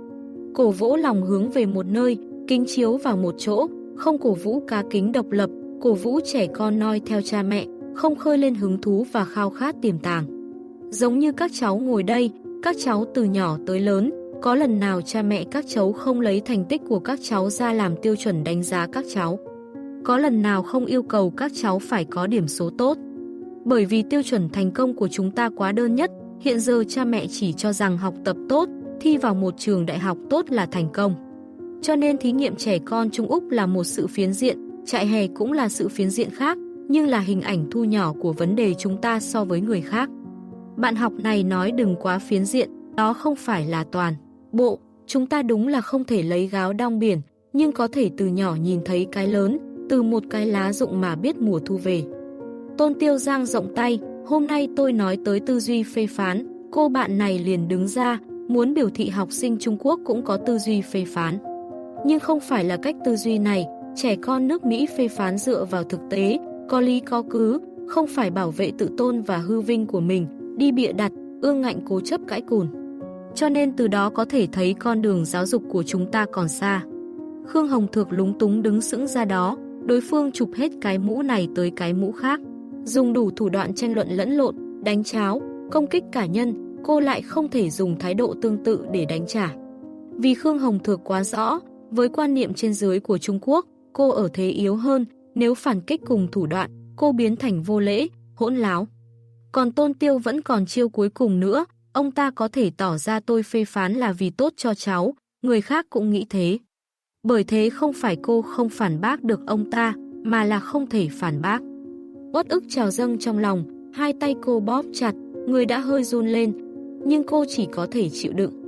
Cổ vũ lòng hướng về một nơi, kính chiếu vào một chỗ, không cổ vũ cá kính độc lập, cổ vũ trẻ con noi theo cha mẹ, không khơi lên hứng thú và khao khát tiềm tàng. Giống như các cháu ngồi đây, các cháu từ nhỏ tới lớn, có lần nào cha mẹ các cháu không lấy thành tích của các cháu ra làm tiêu chuẩn đánh giá các cháu? Có lần nào không yêu cầu các cháu phải có điểm số tốt? Bởi vì tiêu chuẩn thành công của chúng ta quá đơn nhất, hiện giờ cha mẹ chỉ cho rằng học tập tốt, thi vào một trường đại học tốt là thành công. Cho nên thí nghiệm trẻ con Trung Úc là một sự phiến diện, trại hè cũng là sự phiến diện khác, nhưng là hình ảnh thu nhỏ của vấn đề chúng ta so với người khác. Bạn học này nói đừng quá phiến diện, đó không phải là toàn. Bộ, chúng ta đúng là không thể lấy gáo đong biển, nhưng có thể từ nhỏ nhìn thấy cái lớn, từ một cái lá rụng mà biết mùa thu về. Tôn Tiêu Giang rộng tay, hôm nay tôi nói tới tư duy phê phán, cô bạn này liền đứng ra, muốn biểu thị học sinh Trung Quốc cũng có tư duy phê phán. Nhưng không phải là cách tư duy này, trẻ con nước Mỹ phê phán dựa vào thực tế, có lý có cứ, không phải bảo vệ tự tôn và hư vinh của mình, đi bịa đặt, ương ngạnh cố chấp cãi cùn. Cho nên từ đó có thể thấy con đường giáo dục của chúng ta còn xa. Khương Hồng Thược lúng túng đứng sững ra đó, đối phương chụp hết cái mũ này tới cái mũ khác. Dùng đủ thủ đoạn tranh luận lẫn lộn, đánh cháo, công kích cả nhân, cô lại không thể dùng thái độ tương tự để đánh trả. Vì Khương Hồng Thược quá rõ, với quan niệm trên dưới của Trung Quốc, cô ở thế yếu hơn, nếu phản kích cùng thủ đoạn, cô biến thành vô lễ, hỗn láo. Còn Tôn Tiêu vẫn còn chiêu cuối cùng nữa, ông ta có thể tỏ ra tôi phê phán là vì tốt cho cháu, người khác cũng nghĩ thế. Bởi thế không phải cô không phản bác được ông ta, mà là không thể phản bác. Uất ức trào dâng trong lòng, hai tay cô bóp chặt, người đã hơi run lên, nhưng cô chỉ có thể chịu đựng.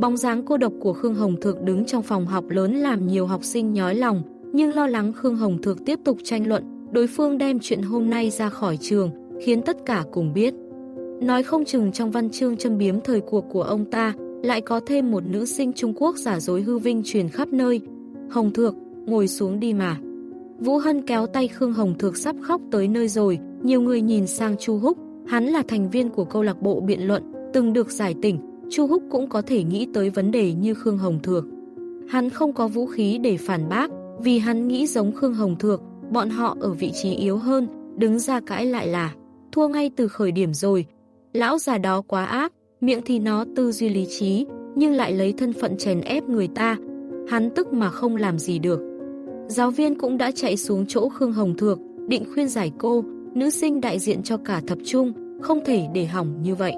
Bóng dáng cô độc của Khương Hồng Thược đứng trong phòng học lớn làm nhiều học sinh nhói lòng, nhưng lo lắng Khương Hồng Thược tiếp tục tranh luận, đối phương đem chuyện hôm nay ra khỏi trường, khiến tất cả cùng biết. Nói không chừng trong văn chương châm biếm thời cuộc của ông ta, lại có thêm một nữ sinh Trung Quốc giả dối hư vinh truyền khắp nơi. Hồng Thược, ngồi xuống đi mà. Vũ Hân kéo tay Khương Hồng Thược sắp khóc tới nơi rồi, nhiều người nhìn sang Chu Húc, hắn là thành viên của câu lạc bộ biện luận, từng được giải tỉnh, Chu Húc cũng có thể nghĩ tới vấn đề như Khương Hồng Thược. Hắn không có vũ khí để phản bác, vì hắn nghĩ giống Khương Hồng Thược, bọn họ ở vị trí yếu hơn, đứng ra cãi lại là thua ngay từ khởi điểm rồi. Lão già đó quá ác, miệng thì nó tư duy lý trí, nhưng lại lấy thân phận chèn ép người ta. Hắn tức mà không làm gì được. Giáo viên cũng đã chạy xuống chỗ Khương Hồng Thược, định khuyên giải cô, nữ sinh đại diện cho cả thập trung, không thể để hỏng như vậy.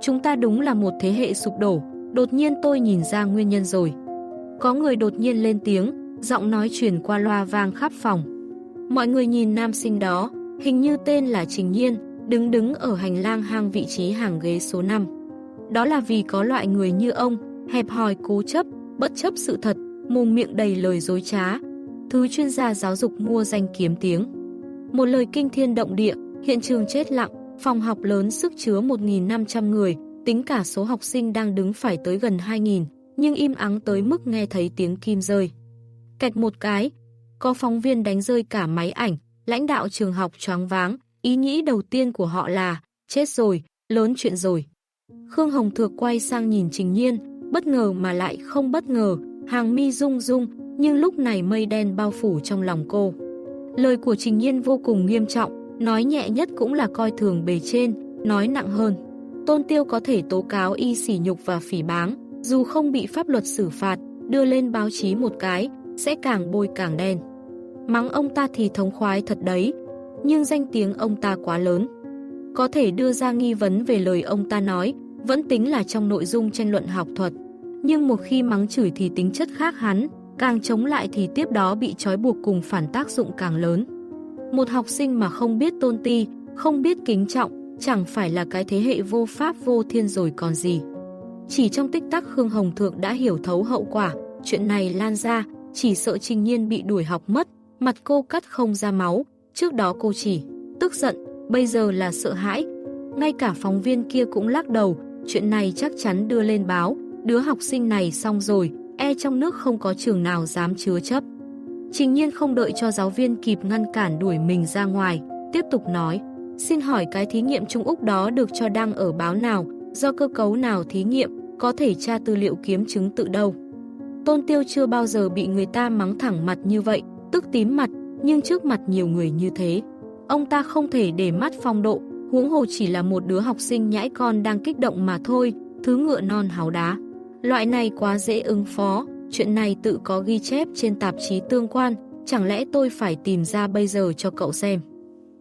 Chúng ta đúng là một thế hệ sụp đổ, đột nhiên tôi nhìn ra nguyên nhân rồi. Có người đột nhiên lên tiếng, giọng nói truyền qua loa vang khắp phòng. Mọi người nhìn nam sinh đó, hình như tên là Trình Nhiên, đứng đứng ở hành lang hang vị trí hàng ghế số 5. Đó là vì có loại người như ông, hẹp hòi cố chấp, bất chấp sự thật, mồm miệng đầy lời dối trá, thứ chuyên gia giáo dục mua danh kiếm tiếng. Một lời kinh thiên động địa, hiện trường chết lặng, phòng học lớn sức chứa 1.500 người, tính cả số học sinh đang đứng phải tới gần 2.000, nhưng im ắng tới mức nghe thấy tiếng kim rơi. Cạch một cái, có phóng viên đánh rơi cả máy ảnh, lãnh đạo trường học choáng váng, ý nghĩ đầu tiên của họ là, chết rồi, lớn chuyện rồi. Khương Hồng Thược quay sang nhìn Trình Nhiên, bất ngờ mà lại không bất ngờ, hàng mi rung rung, nhưng lúc này mây đen bao phủ trong lòng cô. Lời của Trình Nhiên vô cùng nghiêm trọng, nói nhẹ nhất cũng là coi thường bề trên, nói nặng hơn. Tôn Tiêu có thể tố cáo y sỉ nhục và phỉ báng, dù không bị pháp luật xử phạt, đưa lên báo chí một cái, sẽ càng bôi càng đen. Mắng ông ta thì thống khoái thật đấy, nhưng danh tiếng ông ta quá lớn. Có thể đưa ra nghi vấn về lời ông ta nói, vẫn tính là trong nội dung tranh luận học thuật. Nhưng một khi mắng chửi thì tính chất khác hắn, càng chống lại thì tiếp đó bị trói buộc cùng phản tác dụng càng lớn. Một học sinh mà không biết tôn ti, không biết kính trọng, chẳng phải là cái thế hệ vô pháp vô thiên rồi còn gì. Chỉ trong tích tắc Khương Hồng Thượng đã hiểu thấu hậu quả, chuyện này lan ra, chỉ sợ Trình Nhiên bị đuổi học mất, mặt cô cắt không ra máu, trước đó cô chỉ tức giận, bây giờ là sợ hãi. Ngay cả phóng viên kia cũng lắc đầu, chuyện này chắc chắn đưa lên báo, đứa học sinh này xong rồi, e trong nước không có trường nào dám chứa chấp. Trình nhiên không đợi cho giáo viên kịp ngăn cản đuổi mình ra ngoài, tiếp tục nói, xin hỏi cái thí nghiệm Trung Úc đó được cho đăng ở báo nào, do cơ cấu nào thí nghiệm, có thể tra tư liệu kiếm chứng tự đâu. Tôn Tiêu chưa bao giờ bị người ta mắng thẳng mặt như vậy, tức tím mặt, nhưng trước mặt nhiều người như thế. Ông ta không thể để mắt phong độ, huống hồ chỉ là một đứa học sinh nhãi con đang kích động mà thôi, thứ ngựa non háo đá. Loại này quá dễ ứng phó, chuyện này tự có ghi chép trên tạp chí tương quan, chẳng lẽ tôi phải tìm ra bây giờ cho cậu xem.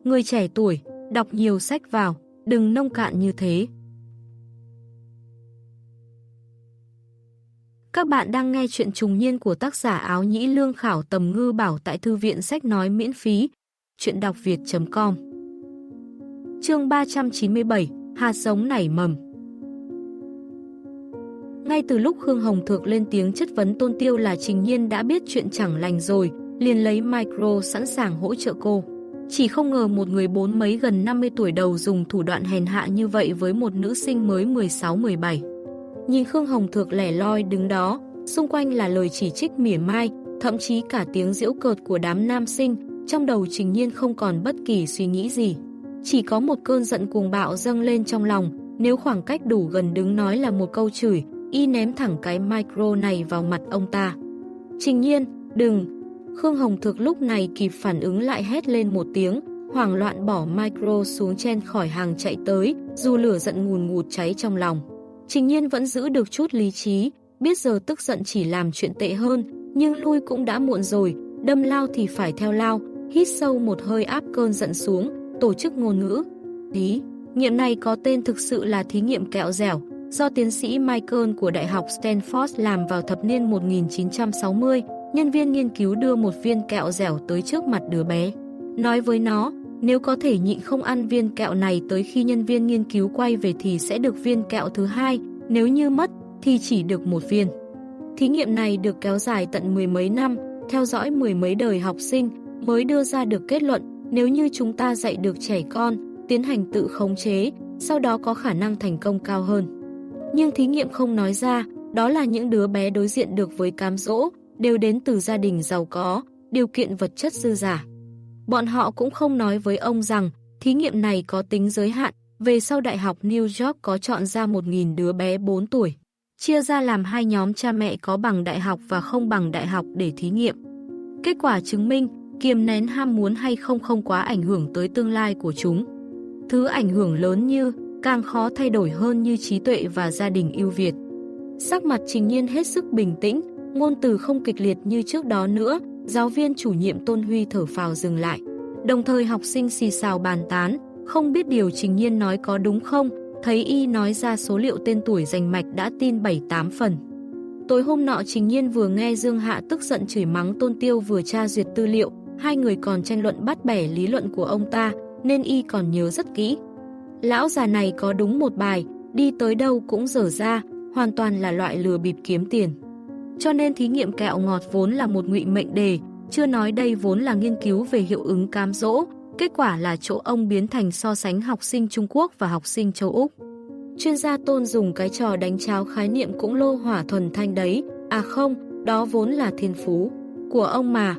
Người trẻ tuổi, đọc nhiều sách vào, đừng nông cạn như thế. Các bạn đang nghe chuyện trùng niên của tác giả áo nhĩ lương khảo tầm ngư bảo tại thư viện sách nói miễn phí. Chuyện đọc việt.com Chương 397 Hạt giống nảy mầm ngay từ lúc Khương Hồng Thược lên tiếng chất vấn tôn tiêu là trình nhiên đã biết chuyện chẳng lành rồi, liền lấy micro sẵn sàng hỗ trợ cô. Chỉ không ngờ một người bốn mấy gần 50 tuổi đầu dùng thủ đoạn hèn hạ như vậy với một nữ sinh mới 16-17. Nhìn Khương Hồng Thược lẻ loi đứng đó, xung quanh là lời chỉ trích mỉa mai, thậm chí cả tiếng giễu cợt của đám nam sinh, trong đầu trình nhiên không còn bất kỳ suy nghĩ gì. Chỉ có một cơn giận cuồng bạo dâng lên trong lòng, nếu khoảng cách đủ gần đứng nói là một câu chửi, y ném thẳng cái micro này vào mặt ông ta. Trình nhiên, đừng! Khương Hồng Thực lúc này kịp phản ứng lại hét lên một tiếng, hoảng loạn bỏ micro xuống chen khỏi hàng chạy tới, dù lửa giận ngùn ngụt cháy trong lòng. Trình nhiên vẫn giữ được chút lý trí, biết giờ tức giận chỉ làm chuyện tệ hơn, nhưng lui cũng đã muộn rồi, đâm lao thì phải theo lao, hít sâu một hơi áp cơn giận xuống, tổ chức ngôn ngữ. Tí, nghiệm này có tên thực sự là thí nghiệm kẹo dẻo, do tiến sĩ Michael của Đại học Stanford làm vào thập niên 1960, nhân viên nghiên cứu đưa một viên kẹo dẻo tới trước mặt đứa bé. Nói với nó, nếu có thể nhịn không ăn viên kẹo này tới khi nhân viên nghiên cứu quay về thì sẽ được viên kẹo thứ hai, nếu như mất thì chỉ được một viên. Thí nghiệm này được kéo dài tận mười mấy năm, theo dõi mười mấy đời học sinh mới đưa ra được kết luận nếu như chúng ta dạy được trẻ con, tiến hành tự khống chế, sau đó có khả năng thành công cao hơn. Nhưng thí nghiệm không nói ra, đó là những đứa bé đối diện được với cám dỗ, đều đến từ gia đình giàu có, điều kiện vật chất dư giả. Bọn họ cũng không nói với ông rằng thí nghiệm này có tính giới hạn, về sau Đại học New York có chọn ra 1.000 đứa bé 4 tuổi, chia ra làm hai nhóm cha mẹ có bằng đại học và không bằng đại học để thí nghiệm. Kết quả chứng minh, kiềm nén ham muốn hay không không quá ảnh hưởng tới tương lai của chúng. Thứ ảnh hưởng lớn như, càng khó thay đổi hơn như trí tuệ và gia đình yêu Việt. Sắc mặt trình nhiên hết sức bình tĩnh, ngôn từ không kịch liệt như trước đó nữa, giáo viên chủ nhiệm Tôn Huy thở phào dừng lại. Đồng thời học sinh xì xào bàn tán, không biết điều Trình Nhiên nói có đúng không, thấy y nói ra số liệu tên tuổi danh mạch đã tin 7-8 phần. Tối hôm nọ Trình Nhiên vừa nghe Dương Hạ tức giận chửi mắng Tôn Tiêu vừa tra duyệt tư liệu, hai người còn tranh luận bắt bẻ lý luận của ông ta, nên y còn nhớ rất kỹ. Lão già này có đúng một bài, đi tới đâu cũng dở ra, hoàn toàn là loại lừa bịp kiếm tiền. Cho nên thí nghiệm kẹo ngọt vốn là một ngụy mệnh đề, chưa nói đây vốn là nghiên cứu về hiệu ứng cám dỗ, kết quả là chỗ ông biến thành so sánh học sinh Trung Quốc và học sinh châu Úc. Chuyên gia tôn dùng cái trò đánh cháo khái niệm cũng lô hỏa thuần thanh đấy, à không, đó vốn là thiên phú của ông mà.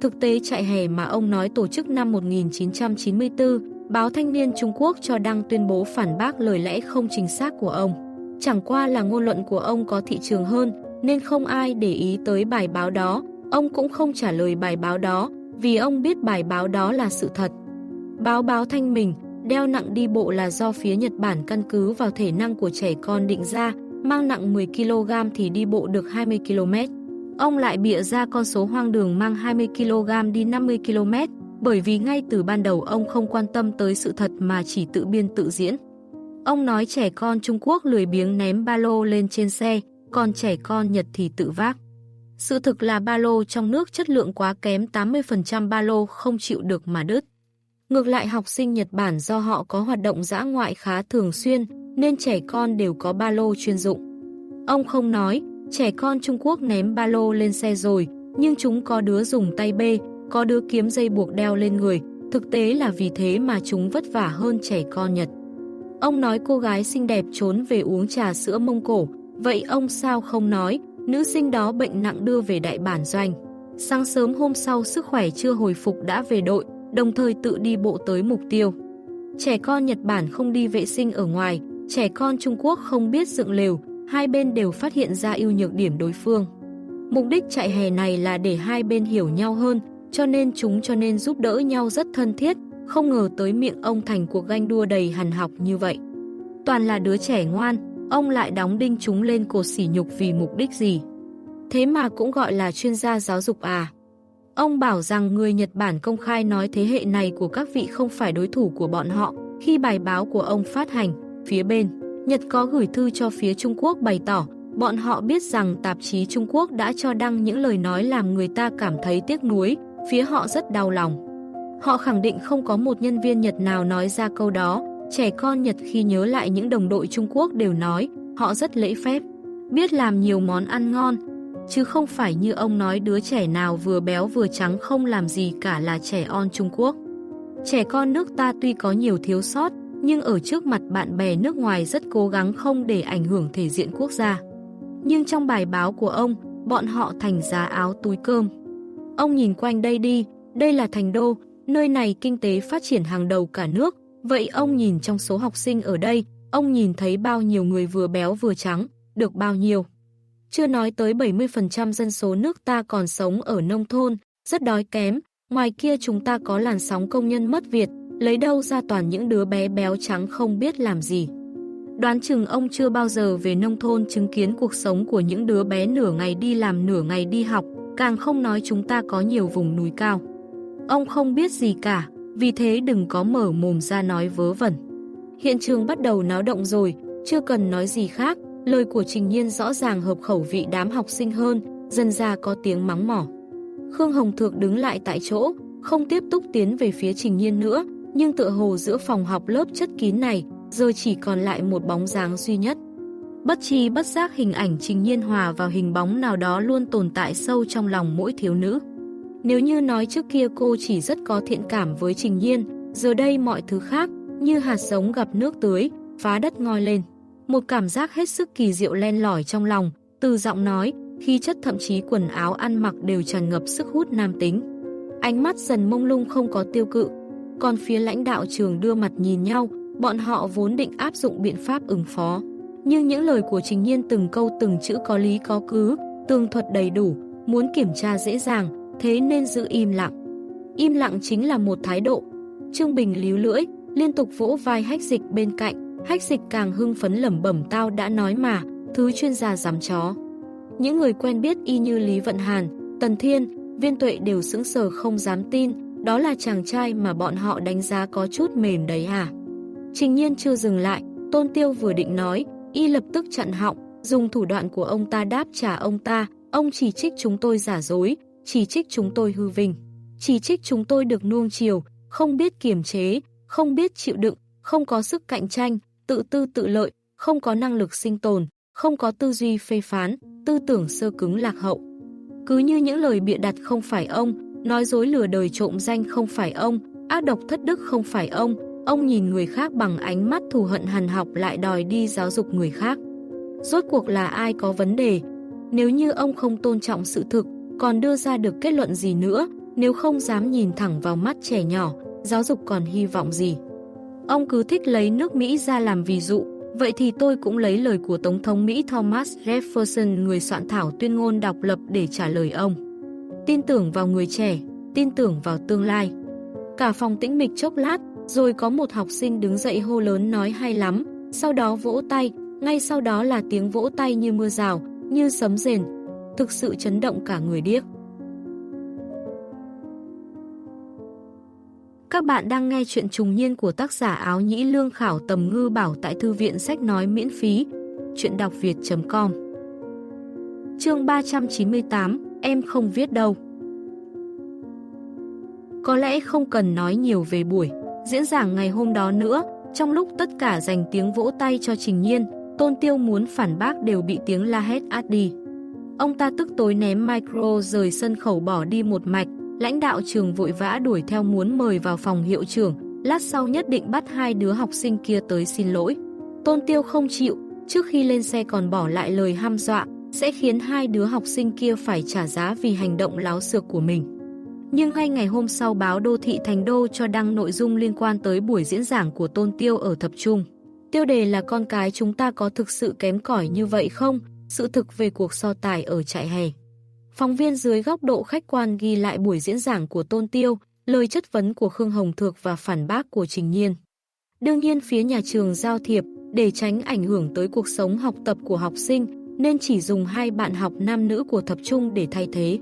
Thực tế chạy hè mà ông nói tổ chức năm 1994, báo Thanh niên Trung Quốc cho đăng tuyên bố phản bác lời lẽ không chính xác của ông. Chẳng qua là ngôn luận của ông có thị trường hơn, nên không ai để ý tới bài báo đó, ông cũng không trả lời bài báo đó, vì ông biết bài báo đó là sự thật. Báo báo thanh mình, đeo nặng đi bộ là do phía Nhật Bản căn cứ vào thể năng của trẻ con định ra, mang nặng 10kg thì đi bộ được 20km. Ông lại bịa ra con số hoang đường mang 20kg đi 50km, bởi vì ngay từ ban đầu ông không quan tâm tới sự thật mà chỉ tự biên tự diễn. Ông nói trẻ con Trung Quốc lười biếng ném ba lô lên trên xe, còn trẻ con Nhật thì tự vác. Sự thực là ba lô trong nước chất lượng quá kém 80% ba lô không chịu được mà đứt. Ngược lại học sinh Nhật Bản do họ có hoạt động dã ngoại khá thường xuyên nên trẻ con đều có ba lô chuyên dụng. Ông không nói, trẻ con Trung Quốc ném ba lô lên xe rồi, nhưng chúng có đứa dùng tay bê, có đứa kiếm dây buộc đeo lên người, thực tế là vì thế mà chúng vất vả hơn trẻ con Nhật. Ông nói cô gái xinh đẹp trốn về uống trà sữa Mông Cổ, vậy ông sao không nói, nữ sinh đó bệnh nặng đưa về đại bản doanh. Sáng sớm hôm sau sức khỏe chưa hồi phục đã về đội, đồng thời tự đi bộ tới mục tiêu. Trẻ con Nhật Bản không đi vệ sinh ở ngoài, trẻ con Trung Quốc không biết dựng lều, hai bên đều phát hiện ra ưu nhược điểm đối phương. Mục đích chạy hè này là để hai bên hiểu nhau hơn, cho nên chúng cho nên giúp đỡ nhau rất thân thiết, không ngờ tới miệng ông thành cuộc ganh đua đầy hằn học như vậy. Toàn là đứa trẻ ngoan, ông lại đóng đinh chúng lên cột sỉ nhục vì mục đích gì. Thế mà cũng gọi là chuyên gia giáo dục à. Ông bảo rằng người Nhật Bản công khai nói thế hệ này của các vị không phải đối thủ của bọn họ. Khi bài báo của ông phát hành, phía bên, Nhật có gửi thư cho phía Trung Quốc bày tỏ, bọn họ biết rằng tạp chí Trung Quốc đã cho đăng những lời nói làm người ta cảm thấy tiếc nuối, phía họ rất đau lòng. Họ khẳng định không có một nhân viên Nhật nào nói ra câu đó, trẻ con Nhật khi nhớ lại những đồng đội Trung Quốc đều nói, họ rất lễ phép, biết làm nhiều món ăn ngon, chứ không phải như ông nói đứa trẻ nào vừa béo vừa trắng không làm gì cả là trẻ on Trung Quốc. Trẻ con nước ta tuy có nhiều thiếu sót, nhưng ở trước mặt bạn bè nước ngoài rất cố gắng không để ảnh hưởng thể diện quốc gia. Nhưng trong bài báo của ông, bọn họ thành giá áo túi cơm. Ông nhìn quanh đây đi, đây là thành đô, nơi này kinh tế phát triển hàng đầu cả nước. Vậy ông nhìn trong số học sinh ở đây, ông nhìn thấy bao nhiêu người vừa béo vừa trắng, được bao nhiêu. Chưa nói tới 70% dân số nước ta còn sống ở nông thôn, rất đói kém, ngoài kia chúng ta có làn sóng công nhân mất việc, lấy đâu ra toàn những đứa bé béo trắng không biết làm gì. Đoán chừng ông chưa bao giờ về nông thôn chứng kiến cuộc sống của những đứa bé nửa ngày đi làm nửa ngày đi học, càng không nói chúng ta có nhiều vùng núi cao. Ông không biết gì cả, vì thế đừng có mở mồm ra nói vớ vẩn. Hiện trường bắt đầu náo động rồi, chưa cần nói gì khác, lời của Trình Nhiên rõ ràng hợp khẩu vị đám học sinh hơn, dần ra có tiếng mắng mỏ. Khương Hồng Thược đứng lại tại chỗ, không tiếp tục tiến về phía Trình Nhiên nữa, nhưng tựa hồ giữa phòng học lớp chất kín này, giờ chỉ còn lại một bóng dáng duy nhất. Bất chi bất giác hình ảnh Trình Nhiên hòa vào hình bóng nào đó luôn tồn tại sâu trong lòng mỗi thiếu nữ. Nếu như nói trước kia cô chỉ rất có thiện cảm với Trình Nhiên, giờ đây mọi thứ khác, như hạt giống gặp nước tưới, phá đất ngoi lên. Một cảm giác hết sức kỳ diệu len lỏi trong lòng, từ giọng nói, khi chất thậm chí quần áo ăn mặc đều tràn ngập sức hút nam tính. Ánh mắt dần mông lung không có tiêu cự, còn phía lãnh đạo trường đưa mặt nhìn nhau, bọn họ vốn định áp dụng biện pháp ứng phó. Nhưng những lời của Trình Nhiên từng câu từng chữ có lý có cứ, tường thuật đầy đủ, muốn kiểm tra dễ dàng, thế nên giữ im lặng. Im lặng chính là một thái độ. Trương Bình líu lưỡi, liên tục vỗ vai hách dịch bên cạnh, hách dịch càng hưng phấn lẩm bẩm tao đã nói mà, thứ chuyên gia giám chó. Những người quen biết y như Lý Vận Hàn, Tần Thiên, Viên Tuệ đều sững sờ không dám tin, đó là chàng trai mà bọn họ đánh giá có chút mềm đấy hả? Trình nhiên chưa dừng lại, Tôn Tiêu vừa định nói, y lập tức chặn họng, dùng thủ đoạn của ông ta đáp trả ông ta, ông chỉ trích chúng tôi giả dối, chỉ trích chúng tôi hư vinh, chỉ trích chúng tôi được nuông chiều, không biết kiềm chế, không biết chịu đựng, không có sức cạnh tranh, tự tư tự lợi, không có năng lực sinh tồn, không có tư duy phê phán, tư tưởng sơ cứng lạc hậu. Cứ như những lời bịa đặt không phải ông, nói dối lừa đời trộm danh không phải ông, ác độc thất đức không phải ông, ông nhìn người khác bằng ánh mắt thù hận hằn học lại đòi đi giáo dục người khác. Rốt cuộc là ai có vấn đề? Nếu như ông không tôn trọng sự thực, còn đưa ra được kết luận gì nữa, nếu không dám nhìn thẳng vào mắt trẻ nhỏ, giáo dục còn hy vọng gì? Ông cứ thích lấy nước Mỹ ra làm ví dụ, vậy thì tôi cũng lấy lời của Tổng thống Mỹ Thomas Jefferson người soạn thảo tuyên ngôn độc lập để trả lời ông. Tin tưởng vào người trẻ, tin tưởng vào tương lai. Cả phòng tĩnh mịch chốc lát, rồi có một học sinh đứng dậy hô lớn nói hay lắm, sau đó vỗ tay, ngay sau đó là tiếng vỗ tay như mưa rào, như sấm rền, thực sự chấn động cả người điếc. Các bạn đang nghe chuyện trùng niên của tác giả áo nhĩ lương khảo tầm ngư bảo tại thư viện sách nói miễn phí, chuyện đọc việt.com Chương 398, em không viết đâu. Có lẽ không cần nói nhiều về buổi diễn giảng ngày hôm đó nữa, trong lúc tất cả dành tiếng vỗ tay cho Trình Nhiên, Tôn Tiêu muốn phản bác đều bị tiếng la hét át đi. Ông ta tức tối ném micro rời sân khẩu bỏ đi một mạch, lãnh đạo trường vội vã đuổi theo muốn mời vào phòng hiệu trưởng, lát sau nhất định bắt hai đứa học sinh kia tới xin lỗi. Tôn Tiêu không chịu, trước khi lên xe còn bỏ lại lời ham dọa, sẽ khiến hai đứa học sinh kia phải trả giá vì hành động láo xược của mình. Nhưng ngay ngày hôm sau báo Đô thị Thành Đô cho đăng nội dung liên quan tới buổi diễn giảng của Tôn Tiêu ở thập trung. Tiêu đề là con cái chúng ta có thực sự kém cỏi như vậy không? Sự thực về cuộc so tài ở trại hè. Phóng viên dưới góc độ khách quan ghi lại buổi diễn giảng của Tôn Tiêu, lời chất vấn của Khương Hồng Thược và phản bác của Trình Nhiên. Đương nhiên phía nhà trường giao thiệp, để tránh ảnh hưởng tới cuộc sống học tập của học sinh, nên chỉ dùng hai bạn học nam nữ của thập trung để thay thế.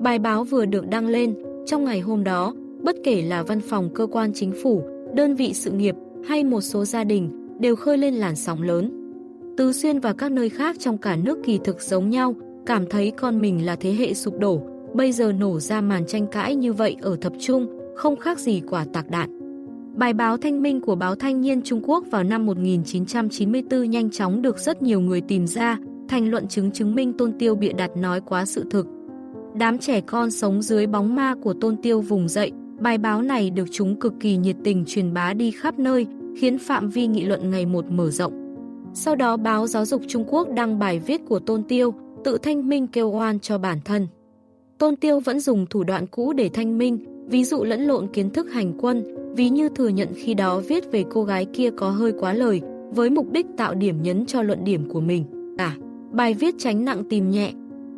Bài báo vừa được đăng lên, trong ngày hôm đó, bất kể là văn phòng cơ quan chính phủ, đơn vị sự nghiệp hay một số gia đình đều khơi lên làn sóng lớn. Tứ Xuyên và các nơi khác trong cả nước kỳ thực giống nhau, cảm thấy con mình là thế hệ sụp đổ, bây giờ nổ ra màn tranh cãi như vậy ở thập trung, không khác gì quả tạc đạn. Bài báo thanh minh của báo Thanh niên Trung Quốc vào năm 1994 nhanh chóng được rất nhiều người tìm ra, thành luận chứng chứng minh tôn tiêu bịa đặt nói quá sự thực. Đám trẻ con sống dưới bóng ma của tôn tiêu vùng dậy, bài báo này được chúng cực kỳ nhiệt tình truyền bá đi khắp nơi, khiến phạm vi nghị luận ngày một mở rộng. Sau đó báo Giáo dục Trung Quốc đăng bài viết của Tôn Tiêu, tự thanh minh kêu oan cho bản thân. Tôn Tiêu vẫn dùng thủ đoạn cũ để thanh minh, ví dụ lẫn lộn kiến thức hành quân, ví như thừa nhận khi đó viết về cô gái kia có hơi quá lời, với mục đích tạo điểm nhấn cho luận điểm của mình. À, bài viết tránh nặng tìm nhẹ,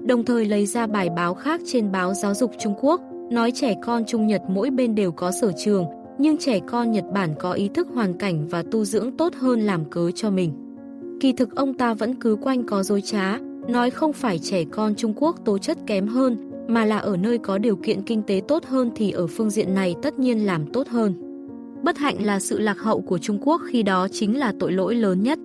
đồng thời lấy ra bài báo khác trên báo Giáo dục Trung Quốc, nói trẻ con Trung Nhật mỗi bên đều có sở trường, nhưng trẻ con Nhật Bản có ý thức hoàn cảnh và tu dưỡng tốt hơn làm cớ cho mình. Kỳ thực ông ta vẫn cứ quanh có dối trá, nói không phải trẻ con Trung Quốc tố chất kém hơn, mà là ở nơi có điều kiện kinh tế tốt hơn thì ở phương diện này tất nhiên làm tốt hơn. Bất hạnh là sự lạc hậu của Trung Quốc khi đó chính là tội lỗi lớn nhất.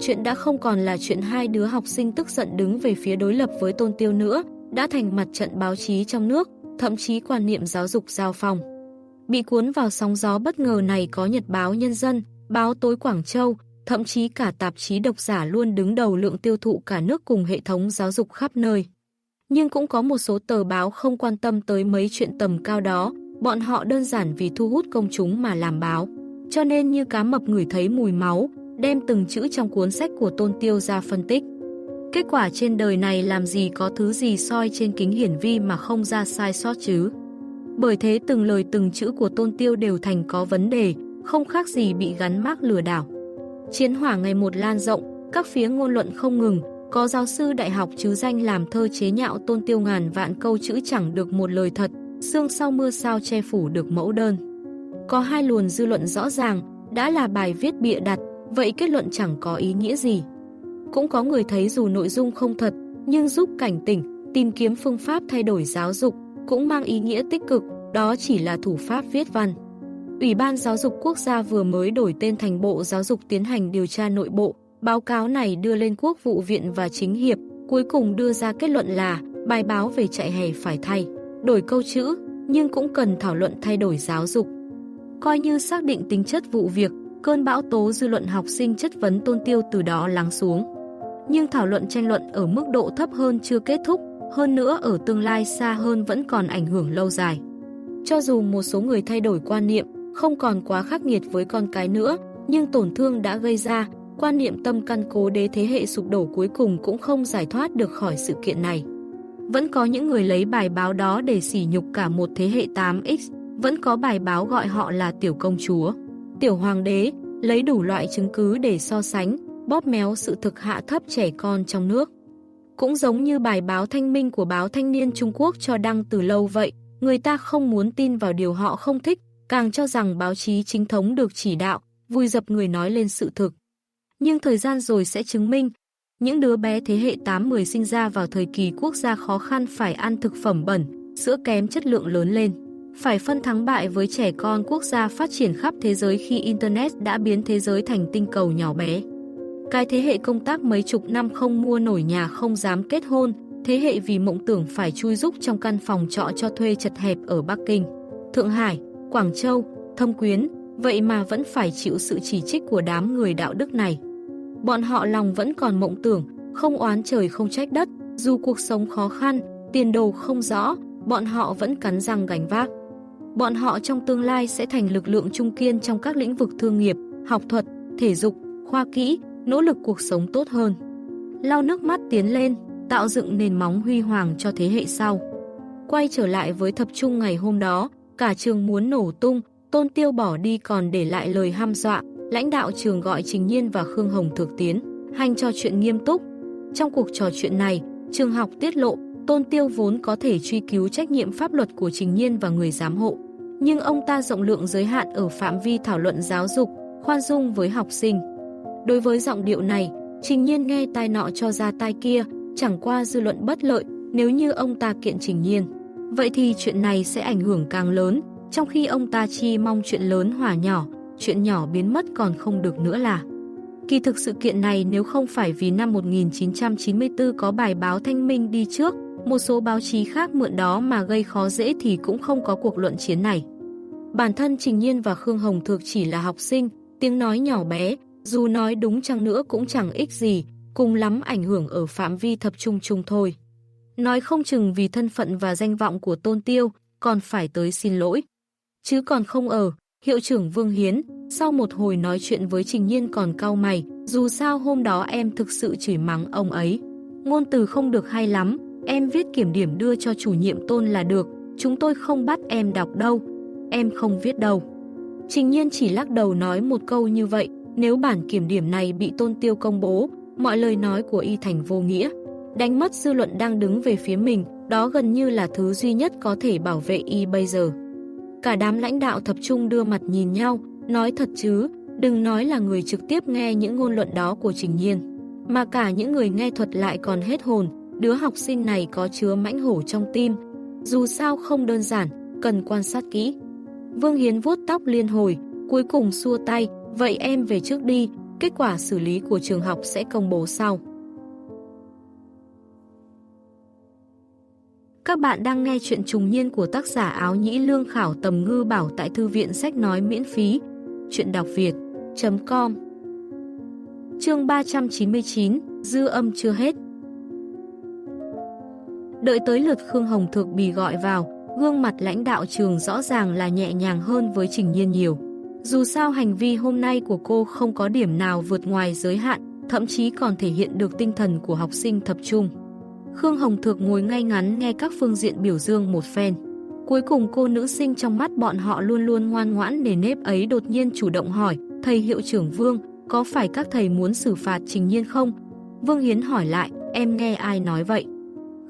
Chuyện đã không còn là chuyện hai đứa học sinh tức giận đứng về phía đối lập với tôn tiêu nữa, đã thành mặt trận báo chí trong nước, thậm chí quan niệm giáo dục giao phòng. Bị cuốn vào sóng gió bất ngờ này có Nhật báo Nhân dân, báo Tối Quảng Châu, thậm chí cả tạp chí độc giả luôn đứng đầu lượng tiêu thụ cả nước cùng hệ thống giáo dục khắp nơi. Nhưng cũng có một số tờ báo không quan tâm tới mấy chuyện tầm cao đó, bọn họ đơn giản vì thu hút công chúng mà làm báo. Cho nên như cá mập ngửi thấy mùi máu, đem từng chữ trong cuốn sách của Tôn Tiêu ra phân tích. Kết quả trên đời này làm gì có thứ gì soi trên kính hiển vi mà không ra sai sót chứ. Bởi thế từng lời từng chữ của Tôn Tiêu đều thành có vấn đề, không khác gì bị gắn mác lừa đảo. Chiến hỏa ngày một lan rộng, các phía ngôn luận không ngừng, có giáo sư đại học chứ danh làm thơ chế nhạo Tôn Tiêu ngàn vạn câu chữ chẳng được một lời thật, xương sau mưa sao che phủ được mẫu đơn. Có hai luồn dư luận rõ ràng, đã là bài viết bịa đặt, vậy kết luận chẳng có ý nghĩa gì. Cũng có người thấy dù nội dung không thật, nhưng giúp cảnh tỉnh, tìm kiếm phương pháp thay đổi giáo dục, cũng mang ý nghĩa tích cực, đó chỉ là thủ pháp viết văn. Ủy ban Giáo dục Quốc gia vừa mới đổi tên thành Bộ Giáo dục tiến hành điều tra nội bộ, báo cáo này đưa lên Quốc vụ viện và chính hiệp, cuối cùng đưa ra kết luận là bài báo về chạy hè phải thay, đổi câu chữ, nhưng cũng cần thảo luận thay đổi giáo dục. Coi như xác định tính chất vụ việc, cơn bão tố dư luận học sinh chất vấn tôn tiêu từ đó lắng xuống. Nhưng thảo luận tranh luận ở mức độ thấp hơn chưa kết thúc, hơn nữa ở tương lai xa hơn vẫn còn ảnh hưởng lâu dài. Cho dù một số người thay đổi quan niệm, không còn quá khắc nghiệt với con cái nữa, nhưng tổn thương đã gây ra, quan niệm tâm căn cố đế thế hệ sụp đổ cuối cùng cũng không giải thoát được khỏi sự kiện này. Vẫn có những người lấy bài báo đó để sỉ nhục cả một thế hệ 8X, vẫn có bài báo gọi họ là tiểu công chúa, tiểu hoàng đế, lấy đủ loại chứng cứ để so sánh, bóp méo sự thực hạ thấp trẻ con trong nước. Cũng giống như bài báo thanh minh của báo thanh niên Trung Quốc cho đăng từ lâu vậy, người ta không muốn tin vào điều họ không thích, càng cho rằng báo chí chính thống được chỉ đạo, vui dập người nói lên sự thực. Nhưng thời gian rồi sẽ chứng minh, những đứa bé thế hệ 8-10 sinh ra vào thời kỳ quốc gia khó khăn phải ăn thực phẩm bẩn, sữa kém chất lượng lớn lên. Phải phân thắng bại với trẻ con quốc gia phát triển khắp thế giới khi Internet đã biến thế giới thành tinh cầu nhỏ bé. Cái thế hệ công tác mấy chục năm không mua nổi nhà không dám kết hôn, thế hệ vì mộng tưởng phải chui rúc trong căn phòng trọ cho thuê chật hẹp ở Bắc Kinh, Thượng Hải, Quảng Châu, Thông Quyến, vậy mà vẫn phải chịu sự chỉ trích của đám người đạo đức này. Bọn họ lòng vẫn còn mộng tưởng, không oán trời không trách đất, dù cuộc sống khó khăn, tiền đồ không rõ, bọn họ vẫn cắn răng gánh vác. Bọn họ trong tương lai sẽ thành lực lượng trung kiên trong các lĩnh vực thương nghiệp, học thuật, thể dục, khoa kỹ, nỗ lực cuộc sống tốt hơn. Lau nước mắt tiến lên, tạo dựng nền móng huy hoàng cho thế hệ sau. Quay trở lại với thập trung ngày hôm đó, cả trường muốn nổ tung, Tôn Tiêu bỏ đi còn để lại lời ham dọa, lãnh đạo trường gọi Trình Nhiên và Khương Hồng thực tiến, hành trò chuyện nghiêm túc. Trong cuộc trò chuyện này, trường học tiết lộ, Tôn Tiêu vốn có thể truy cứu trách nhiệm pháp luật của Trình Nhiên và người giám hộ. Nhưng ông ta rộng lượng giới hạn ở phạm vi thảo luận giáo dục, khoan dung với học sinh. Đối với giọng điệu này, Trình Nhiên nghe tai nọ cho ra tai kia, chẳng qua dư luận bất lợi nếu như ông ta kiện Trình Nhiên. Vậy thì chuyện này sẽ ảnh hưởng càng lớn, trong khi ông ta chi mong chuyện lớn hòa nhỏ, chuyện nhỏ biến mất còn không được nữa là. Kỳ thực sự kiện này nếu không phải vì năm 1994 có bài báo thanh minh đi trước, một số báo chí khác mượn đó mà gây khó dễ thì cũng không có cuộc luận chiến này. Bản thân Trình Nhiên và Khương Hồng Thược chỉ là học sinh, tiếng nói nhỏ bé, dù nói đúng chăng nữa cũng chẳng ích gì, cùng lắm ảnh hưởng ở phạm vi tập trung chung thôi. Nói không chừng vì thân phận và danh vọng của Tôn Tiêu, còn phải tới xin lỗi. Chứ còn không ở, hiệu trưởng Vương Hiến, sau một hồi nói chuyện với Trình Nhiên còn cau mày, dù sao hôm đó em thực sự chửi mắng ông ấy. Ngôn từ không được hay lắm, em viết kiểm điểm đưa cho chủ nhiệm Tôn là được, chúng tôi không bắt em đọc đâu, em không viết đâu. Trình Nhiên chỉ lắc đầu nói một câu như vậy, nếu bản kiểm điểm này bị Tôn Tiêu công bố, mọi lời nói của y thành vô nghĩa. Đánh mất dư luận đang đứng về phía mình, đó gần như là thứ duy nhất có thể bảo vệ y bây giờ. Cả đám lãnh đạo tập trung đưa mặt nhìn nhau, nói thật chứ, đừng nói là người trực tiếp nghe những ngôn luận đó của Trình Nhiên. Mà cả những người nghe thuật lại còn hết hồn, đứa học sinh này có chứa mãnh hổ trong tim. Dù sao không đơn giản, cần quan sát kỹ. Vương Hiến vuốt tóc liên hồi, cuối cùng xua tay, vậy em về trước đi, kết quả xử lý của trường học sẽ công bố sau. Các bạn đang nghe chuyện trùng niên của tác giả áo nhĩ lương khảo tầm ngư bảo tại thư viện sách nói miễn phí. Chuyện đọc việt.com Chương 399 Dư âm chưa hết Đợi tới lượt Khương Hồng Thược bị gọi vào, gương mặt lãnh đạo trường rõ ràng là nhẹ nhàng hơn với Trình Nhiên nhiều. Dù sao hành vi hôm nay của cô không có điểm nào vượt ngoài giới hạn, thậm chí còn thể hiện được tinh thần của học sinh tập trung. Khương Hồng Thược ngồi ngay ngắn nghe các phương diện biểu dương một phen. Cuối cùng cô nữ sinh trong mắt bọn họ luôn luôn ngoan ngoãn nề nếp ấy đột nhiên chủ động hỏi, thầy hiệu trưởng Vương, có phải các thầy muốn xử phạt trình nhiên không? Vương Hiến hỏi lại, em nghe ai nói vậy?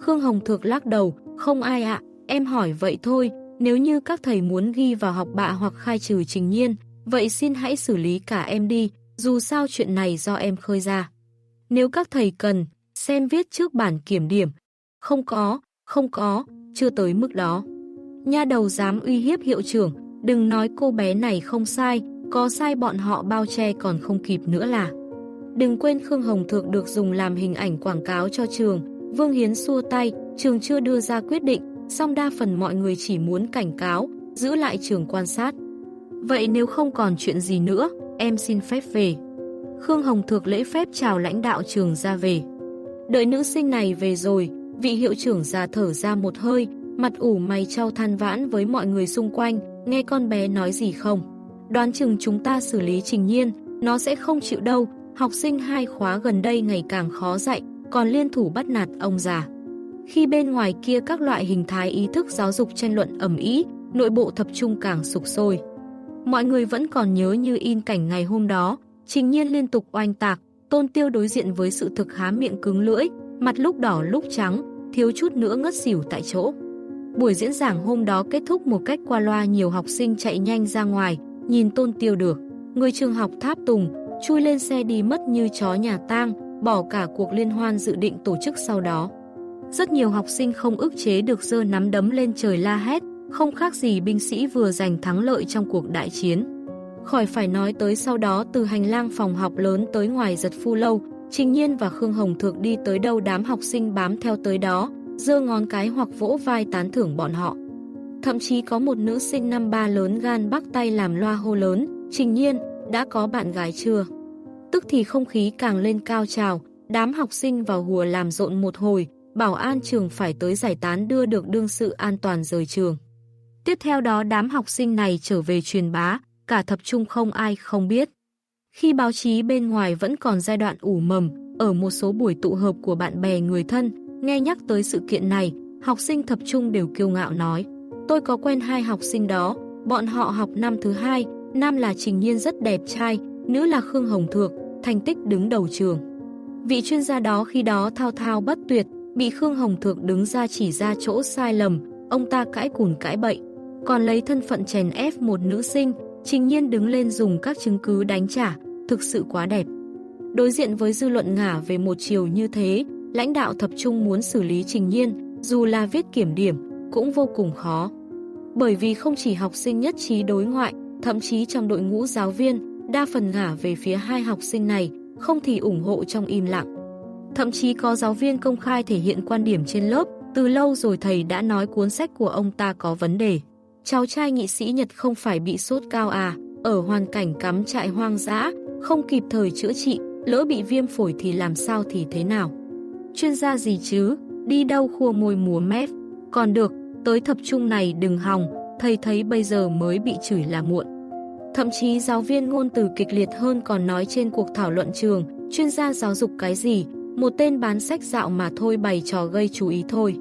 Khương Hồng Thược lắc đầu, không ai ạ, em hỏi vậy thôi, nếu như các thầy muốn ghi vào học bạ hoặc khai trừ trình nhiên, vậy xin hãy xử lý cả em đi, dù sao chuyện này do em khơi ra. Nếu các thầy cần, xem viết trước bản kiểm điểm. Không có, không có, chưa tới mức đó. Nha đầu dám uy hiếp hiệu trưởng, đừng nói cô bé này không sai, có sai bọn họ bao che còn không kịp nữa là. Đừng quên Khương Hồng Thượng được dùng làm hình ảnh quảng cáo cho trường, Vương Hiến xua tay, trường chưa đưa ra quyết định, song đa phần mọi người chỉ muốn cảnh cáo, giữ lại trường quan sát. Vậy nếu không còn chuyện gì nữa, em xin phép về. Khương Hồng Thược lễ phép chào lãnh đạo trường ra về. Đợi nữ sinh này về rồi, vị hiệu trưởng già thở ra một hơi, mặt ủ mày trao than vãn với mọi người xung quanh, nghe con bé nói gì không. Đoán chừng chúng ta xử lý trình nhiên, nó sẽ không chịu đâu, học sinh hai khóa gần đây ngày càng khó dạy, còn liên thủ bắt nạt ông già. Khi bên ngoài kia các loại hình thái ý thức giáo dục tranh luận ẩm ý, nội bộ tập trung càng sục sôi. Mọi người vẫn còn nhớ như in cảnh ngày hôm đó, trình nhiên liên tục oanh tạc, Tôn Tiêu đối diện với sự thực há miệng cứng lưỡi, mặt lúc đỏ lúc trắng, thiếu chút nữa ngất xỉu tại chỗ. Buổi diễn giảng hôm đó kết thúc một cách qua loa nhiều học sinh chạy nhanh ra ngoài, nhìn tôn tiêu được. Người trường học tháp tùng, chui lên xe đi mất như chó nhà tang, bỏ cả cuộc liên hoan dự định tổ chức sau đó. Rất nhiều học sinh không ức chế được dơ nắm đấm lên trời la hét, không khác gì binh sĩ vừa giành thắng lợi trong cuộc đại chiến. Khỏi phải nói tới sau đó từ hành lang phòng học lớn tới ngoài giật phu lâu, Trình Nhiên và Khương Hồng Thược đi tới đâu đám học sinh bám theo tới đó, dơ ngón cái hoặc vỗ vai tán thưởng bọn họ. Thậm chí có một nữ sinh năm ba lớn gan bắt tay làm loa hô lớn, Trình Nhiên, đã có bạn gái chưa? Tức thì không khí càng lên cao trào, đám học sinh vào hùa làm rộn một hồi, bảo an trường phải tới giải tán đưa được đương sự an toàn rời trường. Tiếp theo đó đám học sinh này trở về truyền bá, cả thập trung không ai không biết. Khi báo chí bên ngoài vẫn còn giai đoạn ủ mầm, ở một số buổi tụ hợp của bạn bè người thân, nghe nhắc tới sự kiện này, học sinh thập trung đều kiêu ngạo nói. Tôi có quen hai học sinh đó, bọn họ học năm thứ hai, nam là Trình Nhiên rất đẹp trai, nữ là Khương Hồng Thược, thành tích đứng đầu trường. Vị chuyên gia đó khi đó thao thao bất tuyệt, bị Khương Hồng Thược đứng ra chỉ ra chỗ sai lầm, ông ta cãi cùn cãi bậy. Còn lấy thân phận chèn ép một nữ sinh, Trình Nhiên đứng lên dùng các chứng cứ đánh trả, thực sự quá đẹp. Đối diện với dư luận ngả về một chiều như thế, lãnh đạo tập trung muốn xử lý Trình Nhiên, dù là viết kiểm điểm, cũng vô cùng khó. Bởi vì không chỉ học sinh nhất trí đối ngoại, thậm chí trong đội ngũ giáo viên, đa phần ngả về phía hai học sinh này, không thì ủng hộ trong im lặng. Thậm chí có giáo viên công khai thể hiện quan điểm trên lớp, từ lâu rồi thầy đã nói cuốn sách của ông ta có vấn đề. Cháu trai nghị sĩ Nhật không phải bị sốt cao à, ở hoàn cảnh cắm trại hoang dã, không kịp thời chữa trị, lỡ bị viêm phổi thì làm sao thì thế nào. Chuyên gia gì chứ, đi đâu khua môi múa mép. Còn được, tới thập trung này đừng hòng, thầy thấy bây giờ mới bị chửi là muộn. Thậm chí giáo viên ngôn từ kịch liệt hơn còn nói trên cuộc thảo luận trường, chuyên gia giáo dục cái gì, một tên bán sách dạo mà thôi bày trò gây chú ý thôi.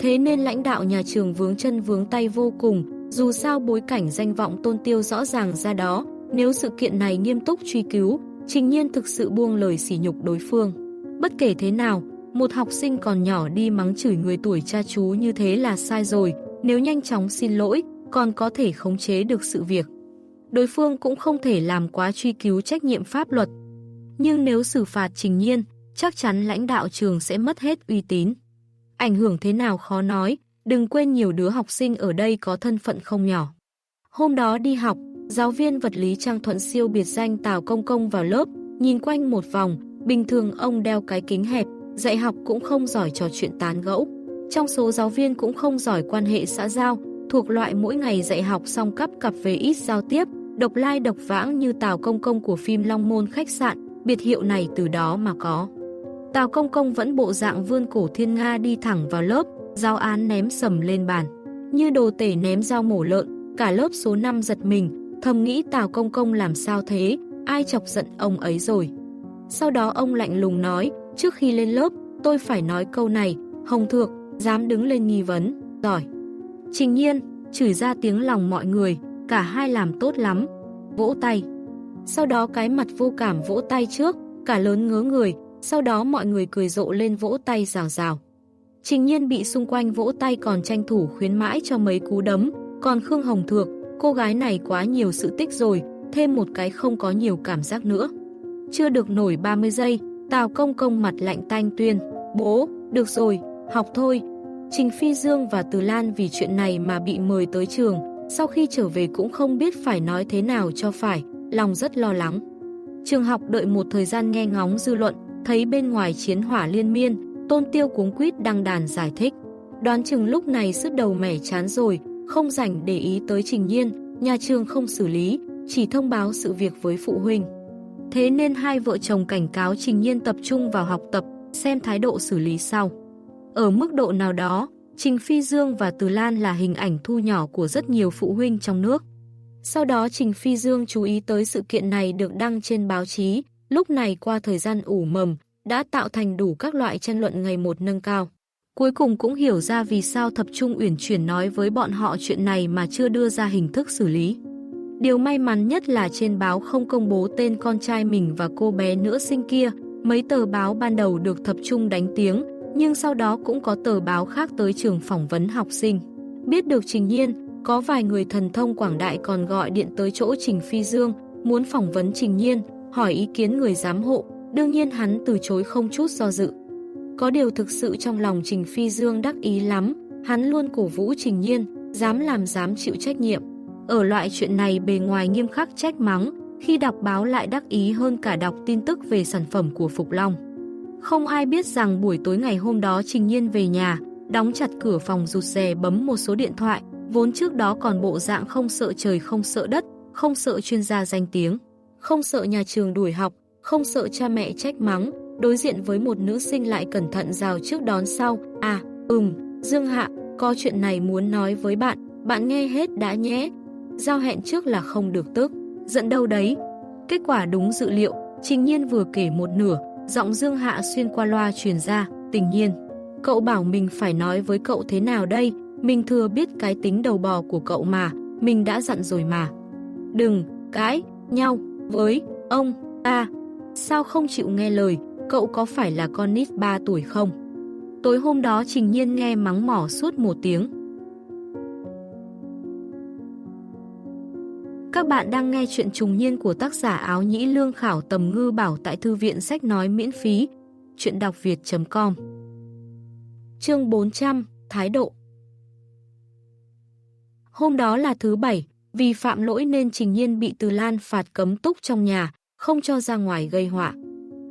Thế nên lãnh đạo nhà trường vướng chân vướng tay vô cùng, dù sao bối cảnh danh vọng tôn tiêu rõ ràng ra đó, nếu sự kiện này nghiêm túc truy cứu, trình nhiên thực sự buông lời sỉ nhục đối phương. Bất kể thế nào, một học sinh còn nhỏ đi mắng chửi người tuổi cha chú như thế là sai rồi, nếu nhanh chóng xin lỗi, còn có thể khống chế được sự việc. Đối phương cũng không thể làm quá truy cứu trách nhiệm pháp luật. Nhưng nếu xử phạt trình nhiên, chắc chắn lãnh đạo trường sẽ mất hết uy tín. Ảnh hưởng thế nào khó nói, đừng quên nhiều đứa học sinh ở đây có thân phận không nhỏ. Hôm đó đi học, giáo viên vật lý Trang Thuận siêu biệt danh Tào Công Công vào lớp, nhìn quanh một vòng, bình thường ông đeo cái kính hẹp, dạy học cũng không giỏi trò chuyện tán gẫu. Trong số giáo viên cũng không giỏi quan hệ xã giao, thuộc loại mỗi ngày dạy học xong cắp cặp về ít giao tiếp, độc lai độc vãng như Tào Công Công của phim Long Môn khách sạn, biệt hiệu này từ đó mà có. Tào Công Công vẫn bộ dạng vươn cổ thiên nga đi thẳng vào lớp, giao án ném sầm lên bàn. Như đồ tể ném dao mổ lợn, cả lớp số 5 giật mình, thầm nghĩ Tào Công Công làm sao thế, ai chọc giận ông ấy rồi. Sau đó ông lạnh lùng nói, trước khi lên lớp, tôi phải nói câu này, Hồng Thược, dám đứng lên nghi vấn, giỏi. Trình nhiên, chửi ra tiếng lòng mọi người, cả hai làm tốt lắm, vỗ tay. Sau đó cái mặt vô cảm vỗ tay trước, cả lớn ngớ người, sau đó mọi người cười rộ lên vỗ tay rào rào. Trình nhiên bị xung quanh vỗ tay còn tranh thủ khuyến mãi cho mấy cú đấm, còn Khương Hồng Thược, cô gái này quá nhiều sự tích rồi, thêm một cái không có nhiều cảm giác nữa. Chưa được nổi 30 giây, Tào Công Công mặt lạnh tanh tuyên, bố, được rồi, học thôi. Trình Phi Dương và Từ Lan vì chuyện này mà bị mời tới trường, sau khi trở về cũng không biết phải nói thế nào cho phải, lòng rất lo lắng. Trường học đợi một thời gian nghe ngóng dư luận, thấy bên ngoài chiến hỏa liên miên, tôn tiêu cuống quýt đăng đàn giải thích. Đoán chừng lúc này sức đầu mẻ chán rồi, không rảnh để ý tới trình nhiên, nhà trường không xử lý, chỉ thông báo sự việc với phụ huynh. Thế nên hai vợ chồng cảnh cáo trình nhiên tập trung vào học tập, xem thái độ xử lý sau. Ở mức độ nào đó, Trình Phi Dương và Từ Lan là hình ảnh thu nhỏ của rất nhiều phụ huynh trong nước. Sau đó Trình Phi Dương chú ý tới sự kiện này được đăng trên báo chí, lúc này qua thời gian ủ mầm, đã tạo thành đủ các loại tranh luận ngày một nâng cao. Cuối cùng cũng hiểu ra vì sao thập trung uyển chuyển nói với bọn họ chuyện này mà chưa đưa ra hình thức xử lý. Điều may mắn nhất là trên báo không công bố tên con trai mình và cô bé nữa sinh kia, mấy tờ báo ban đầu được thập trung đánh tiếng, nhưng sau đó cũng có tờ báo khác tới trường phỏng vấn học sinh. Biết được Trình Nhiên, có vài người thần thông quảng đại còn gọi điện tới chỗ Trình Phi Dương, muốn phỏng vấn Trình Nhiên, hỏi ý kiến người giám hộ, đương nhiên hắn từ chối không chút do dự. Có điều thực sự trong lòng Trình Phi Dương đắc ý lắm, hắn luôn cổ vũ Trình Nhiên, dám làm dám chịu trách nhiệm. Ở loại chuyện này bề ngoài nghiêm khắc trách mắng, khi đọc báo lại đắc ý hơn cả đọc tin tức về sản phẩm của Phục Long. Không ai biết rằng buổi tối ngày hôm đó Trình Nhiên về nhà, đóng chặt cửa phòng rụt rè bấm một số điện thoại, vốn trước đó còn bộ dạng không sợ trời không sợ đất, không sợ chuyên gia danh tiếng, không sợ nhà trường đuổi học, không sợ cha mẹ trách mắng, đối diện với một nữ sinh lại cẩn thận rào trước đón sau, à, ừm, Dương Hạ, có chuyện này muốn nói với bạn, bạn nghe hết đã nhé. Giao hẹn trước là không được tức, giận đâu đấy. Kết quả đúng dự liệu, Trình Nhiên vừa kể một nửa, giọng Dương Hạ xuyên qua loa truyền ra, tình nhiên. Cậu bảo mình phải nói với cậu thế nào đây, mình thừa biết cái tính đầu bò của cậu mà, mình đã dặn rồi mà. Đừng, cãi, nhau, với, ông, ta. Sao không chịu nghe lời, cậu có phải là con nít 3 tuổi không? Tối hôm đó Trình Nhiên nghe mắng mỏ suốt một tiếng. Các bạn đang nghe chuyện trùng niên của tác giả áo nhĩ lương khảo tầm ngư bảo tại thư viện sách nói miễn phí. Chuyện đọc việt.com Chương 400 Thái độ Hôm đó là thứ bảy, vì phạm lỗi nên Trình Nhiên bị Từ Lan phạt cấm túc trong nhà, không cho ra ngoài gây họa.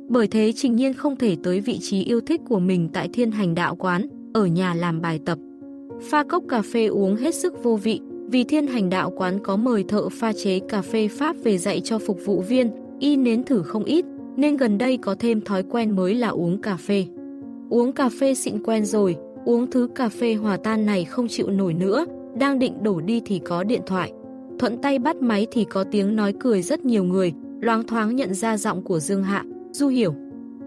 Bởi thế Trình Nhiên không thể tới vị trí yêu thích của mình tại thiên hành đạo quán, ở nhà làm bài tập. Pha cốc cà phê uống hết sức vô vị, vì thiên hành đạo quán có mời thợ pha chế cà phê Pháp về dạy cho phục vụ viên, y nến thử không ít, nên gần đây có thêm thói quen mới là uống cà phê. Uống cà phê xịn quen rồi, uống thứ cà phê hòa tan này không chịu nổi nữa, đang định đổ đi thì có điện thoại. Thuận tay bắt máy thì có tiếng nói cười rất nhiều người, loáng thoáng nhận ra giọng của Dương Hạ, Du Hiểu.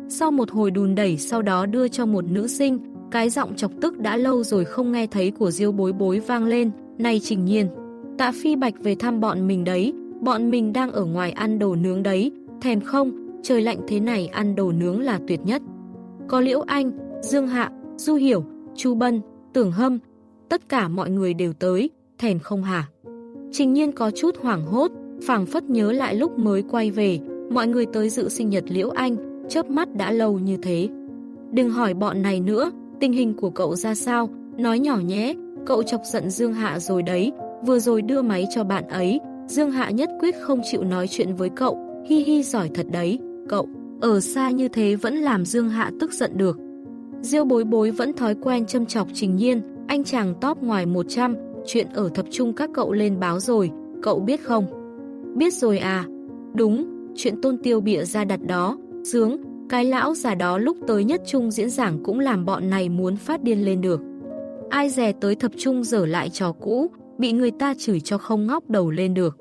Sau một hồi đùn đẩy sau đó đưa cho một nữ sinh, cái giọng chọc tức đã lâu rồi không nghe thấy của Diêu bối bối vang lên, này trình nhiên. Tạ Phi Bạch về thăm bọn mình đấy, bọn mình đang ở ngoài ăn đồ nướng đấy, thèm không, trời lạnh thế này ăn đồ nướng là tuyệt nhất. Có Liễu Anh, Dương Hạ, Du Hiểu, Chu Bân, Tưởng Hâm, tất cả mọi người đều tới, thèm không hả? Trình nhiên có chút hoảng hốt, phảng phất nhớ lại lúc mới quay về, mọi người tới dự sinh nhật Liễu Anh, chớp mắt đã lâu như thế. Đừng hỏi bọn này nữa, tình hình của cậu ra sao, nói nhỏ nhé, cậu chọc giận Dương Hạ rồi đấy, vừa rồi đưa máy cho bạn ấy, Dương Hạ nhất quyết không chịu nói chuyện với cậu, hi hi giỏi thật đấy, cậu, ở xa như thế vẫn làm Dương Hạ tức giận được. Diêu bối bối vẫn thói quen châm chọc trình nhiên, anh chàng top ngoài 100, chuyện ở thập trung các cậu lên báo rồi, cậu biết không? Biết rồi à? Đúng, chuyện tôn tiêu bịa ra đặt đó, sướng, cái lão già đó lúc tới nhất trung diễn giảng cũng làm bọn này muốn phát điên lên được. Ai dè tới thập trung dở lại trò cũ, bị người ta chửi cho không ngóc đầu lên được.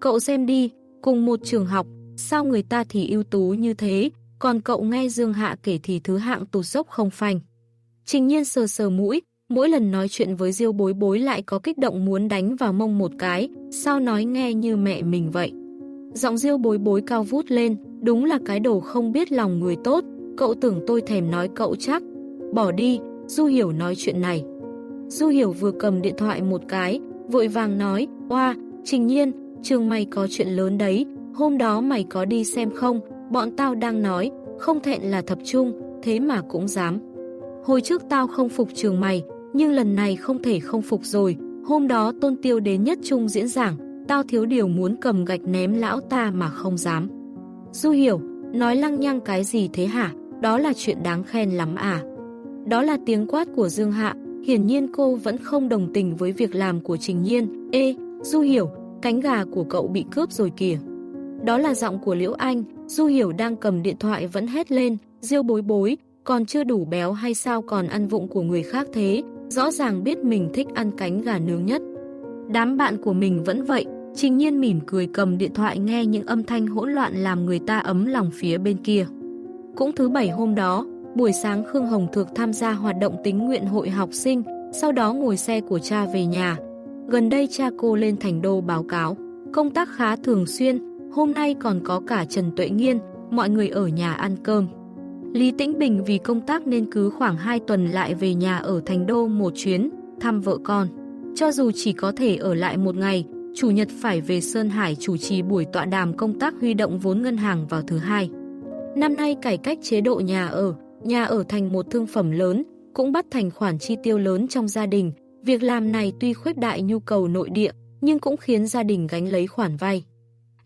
Cậu xem đi, cùng một trường học, sao người ta thì ưu tú như thế, còn cậu nghe Dương Hạ kể thì thứ hạng tụt dốc không phanh. Trình nhiên sờ sờ mũi, mỗi lần nói chuyện với Diêu bối bối lại có kích động muốn đánh vào mông một cái, sao nói nghe như mẹ mình vậy. Giọng Diêu bối bối cao vút lên, đúng là cái đồ không biết lòng người tốt, cậu tưởng tôi thèm nói cậu chắc. Bỏ đi, Du Hiểu nói chuyện này. Du Hiểu vừa cầm điện thoại một cái, vội vàng nói, Oa, Trình Nhiên, trường mày có chuyện lớn đấy, hôm đó mày có đi xem không, bọn tao đang nói, không thẹn là thập trung, thế mà cũng dám. Hồi trước tao không phục trường mày, nhưng lần này không thể không phục rồi, hôm đó tôn tiêu đến nhất trung diễn giảng, tao thiếu điều muốn cầm gạch ném lão ta mà không dám. Du hiểu, nói lăng nhăng cái gì thế hả, đó là chuyện đáng khen lắm à. Đó là tiếng quát của Dương Hạ, hiển nhiên cô vẫn không đồng tình với việc làm của Trình Nhiên. Ê, Du hiểu, cánh gà của cậu bị cướp rồi kìa. Đó là giọng của Liễu Anh, Du hiểu đang cầm điện thoại vẫn hét lên, riêu bối bối, còn chưa đủ béo hay sao còn ăn vụng của người khác thế, rõ ràng biết mình thích ăn cánh gà nướng nhất. Đám bạn của mình vẫn vậy, trình nhiên mỉm cười cầm điện thoại nghe những âm thanh hỗn loạn làm người ta ấm lòng phía bên kia. Cũng thứ bảy hôm đó, buổi sáng Khương Hồng Thược tham gia hoạt động tính nguyện hội học sinh, sau đó ngồi xe của cha về nhà. Gần đây cha cô lên thành đô báo cáo, công tác khá thường xuyên, hôm nay còn có cả Trần Tuệ Nghiên, mọi người ở nhà ăn cơm. Lý Tĩnh Bình vì công tác nên cứ khoảng 2 tuần lại về nhà ở Thành Đô một chuyến, thăm vợ con. Cho dù chỉ có thể ở lại một ngày, Chủ nhật phải về Sơn Hải chủ trì buổi tọa đàm công tác huy động vốn ngân hàng vào thứ hai. Năm nay cải cách chế độ nhà ở, nhà ở thành một thương phẩm lớn, cũng bắt thành khoản chi tiêu lớn trong gia đình. Việc làm này tuy khuếch đại nhu cầu nội địa, nhưng cũng khiến gia đình gánh lấy khoản vay.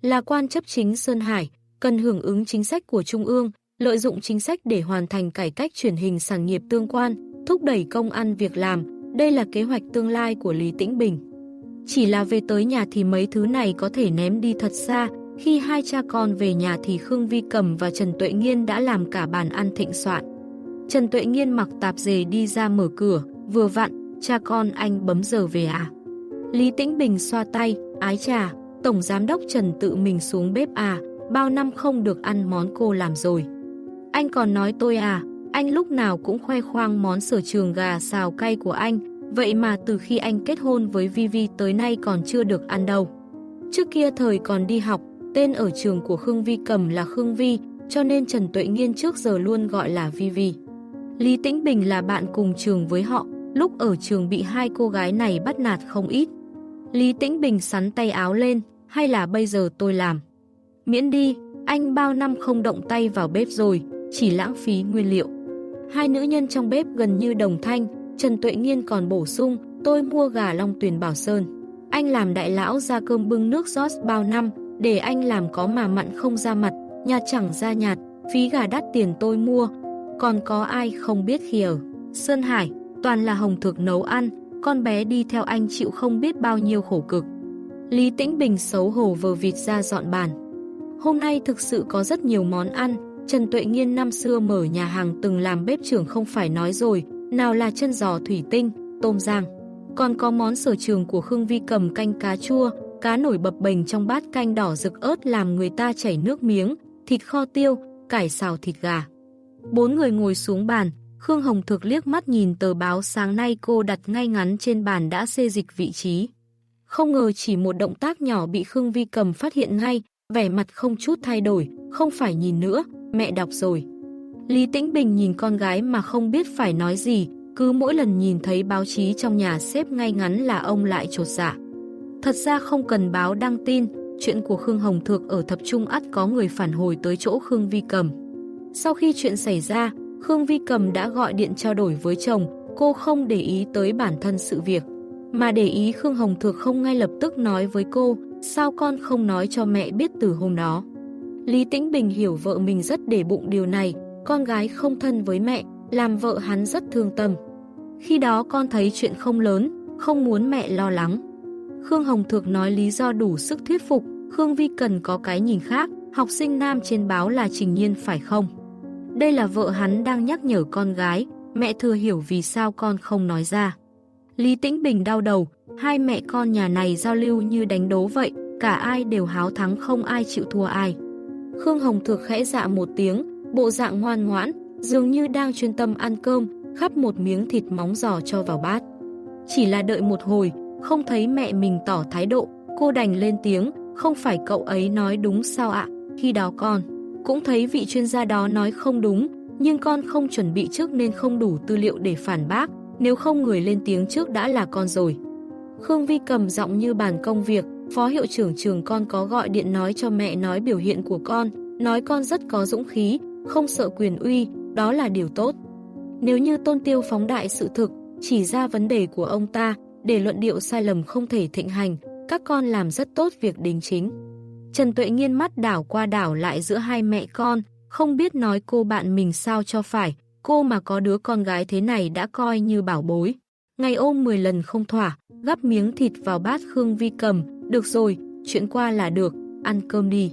Là quan chấp chính Sơn Hải, cần hưởng ứng chính sách của Trung ương, lợi dụng chính sách để hoàn thành cải cách truyền hình sản nghiệp tương quan, thúc đẩy công ăn việc làm. Đây là kế hoạch tương lai của Lý Tĩnh Bình. Chỉ là về tới nhà thì mấy thứ này có thể ném đi thật xa, khi hai cha con về nhà thì Khương Vi Cầm và Trần Tuệ Nghiên đã làm cả bàn ăn thịnh soạn. Trần Tuệ Nghiên mặc tạp dề đi ra mở cửa, vừa vặn, cha con anh bấm giờ về à. Lý Tĩnh Bình xoa tay, ái trà, Tổng Giám đốc Trần tự mình xuống bếp à, bao năm không được ăn món cô làm rồi. Anh còn nói tôi à, anh lúc nào cũng khoe khoang món sở trường gà xào cay của anh, vậy mà từ khi anh kết hôn với Vivi tới nay còn chưa được ăn đâu. Trước kia thời còn đi học, tên ở trường của Khương Vi cầm là Khương Vi, cho nên Trần Tuệ Nghiên trước giờ luôn gọi là Vi Vi. Lý Tĩnh Bình là bạn cùng trường với họ, lúc ở trường bị hai cô gái này bắt nạt không ít. Lý Tĩnh Bình sắn tay áo lên, hay là bây giờ tôi làm? Miễn đi, anh bao năm không động tay vào bếp rồi, chỉ lãng phí nguyên liệu. Hai nữ nhân trong bếp gần như đồng thanh, Trần Tuệ Nghiên còn bổ sung, tôi mua gà Long Tuyền Bảo Sơn. Anh làm đại lão ra cơm bưng nước rót bao năm, để anh làm có mà mặn không ra mặt, nhạt chẳng ra nhạt, phí gà đắt tiền tôi mua. Còn có ai không biết khi ở Sơn Hải, toàn là hồng thực nấu ăn, con bé đi theo anh chịu không biết bao nhiêu khổ cực. Lý Tĩnh Bình xấu hổ vờ vịt ra dọn bàn. Hôm nay thực sự có rất nhiều món ăn, Trần Tuệ Nghiên năm xưa mở nhà hàng từng làm bếp trưởng không phải nói rồi, nào là chân giò thủy tinh, tôm rang. Còn có món sở trường của Khương Vi cầm canh cá chua, cá nổi bập bềnh trong bát canh đỏ rực ớt làm người ta chảy nước miếng, thịt kho tiêu, cải xào thịt gà. Bốn người ngồi xuống bàn, Khương Hồng Thực liếc mắt nhìn tờ báo sáng nay cô đặt ngay ngắn trên bàn đã xê dịch vị trí. Không ngờ chỉ một động tác nhỏ bị Khương Vi cầm phát hiện ngay, vẻ mặt không chút thay đổi, không phải nhìn nữa, mẹ đọc rồi. Lý Tĩnh Bình nhìn con gái mà không biết phải nói gì, cứ mỗi lần nhìn thấy báo chí trong nhà xếp ngay ngắn là ông lại trột dạ. Thật ra không cần báo đăng tin, chuyện của Khương Hồng Thược ở thập trung ắt có người phản hồi tới chỗ Khương Vi Cầm. Sau khi chuyện xảy ra, Khương Vi Cầm đã gọi điện trao đổi với chồng, cô không để ý tới bản thân sự việc, mà để ý Khương Hồng Thược không ngay lập tức nói với cô, sao con không nói cho mẹ biết từ hôm đó. Lý Tĩnh Bình hiểu vợ mình rất để bụng điều này, con gái không thân với mẹ, làm vợ hắn rất thương tâm. Khi đó con thấy chuyện không lớn, không muốn mẹ lo lắng. Khương Hồng Thược nói lý do đủ sức thuyết phục, Khương Vi cần có cái nhìn khác, học sinh nam trên báo là Trình Nhiên phải không? Đây là vợ hắn đang nhắc nhở con gái, mẹ thừa hiểu vì sao con không nói ra. Lý Tĩnh Bình đau đầu, hai mẹ con nhà này giao lưu như đánh đố vậy, cả ai đều háo thắng không ai chịu thua ai. Khương Hồng Thược khẽ dạ một tiếng, bộ dạng ngoan ngoãn, dường như đang chuyên tâm ăn cơm, khắp một miếng thịt móng giò cho vào bát. Chỉ là đợi một hồi, không thấy mẹ mình tỏ thái độ, cô đành lên tiếng, không phải cậu ấy nói đúng sao ạ, khi đó con cũng thấy vị chuyên gia đó nói không đúng, nhưng con không chuẩn bị trước nên không đủ tư liệu để phản bác, nếu không người lên tiếng trước đã là con rồi. Khương Vi cầm giọng như bàn công việc, phó hiệu trưởng trường con có gọi điện nói cho mẹ nói biểu hiện của con, nói con rất có dũng khí, không sợ quyền uy, đó là điều tốt. Nếu như tôn tiêu phóng đại sự thực, chỉ ra vấn đề của ông ta, để luận điệu sai lầm không thể thịnh hành, các con làm rất tốt việc đính chính. Trần Tuệ nghiên mắt đảo qua đảo lại giữa hai mẹ con, không biết nói cô bạn mình sao cho phải, cô mà có đứa con gái thế này đã coi như bảo bối. Ngày ôm 10 lần không thỏa, gắp miếng thịt vào bát Khương Vi cầm, được rồi, chuyện qua là được, ăn cơm đi.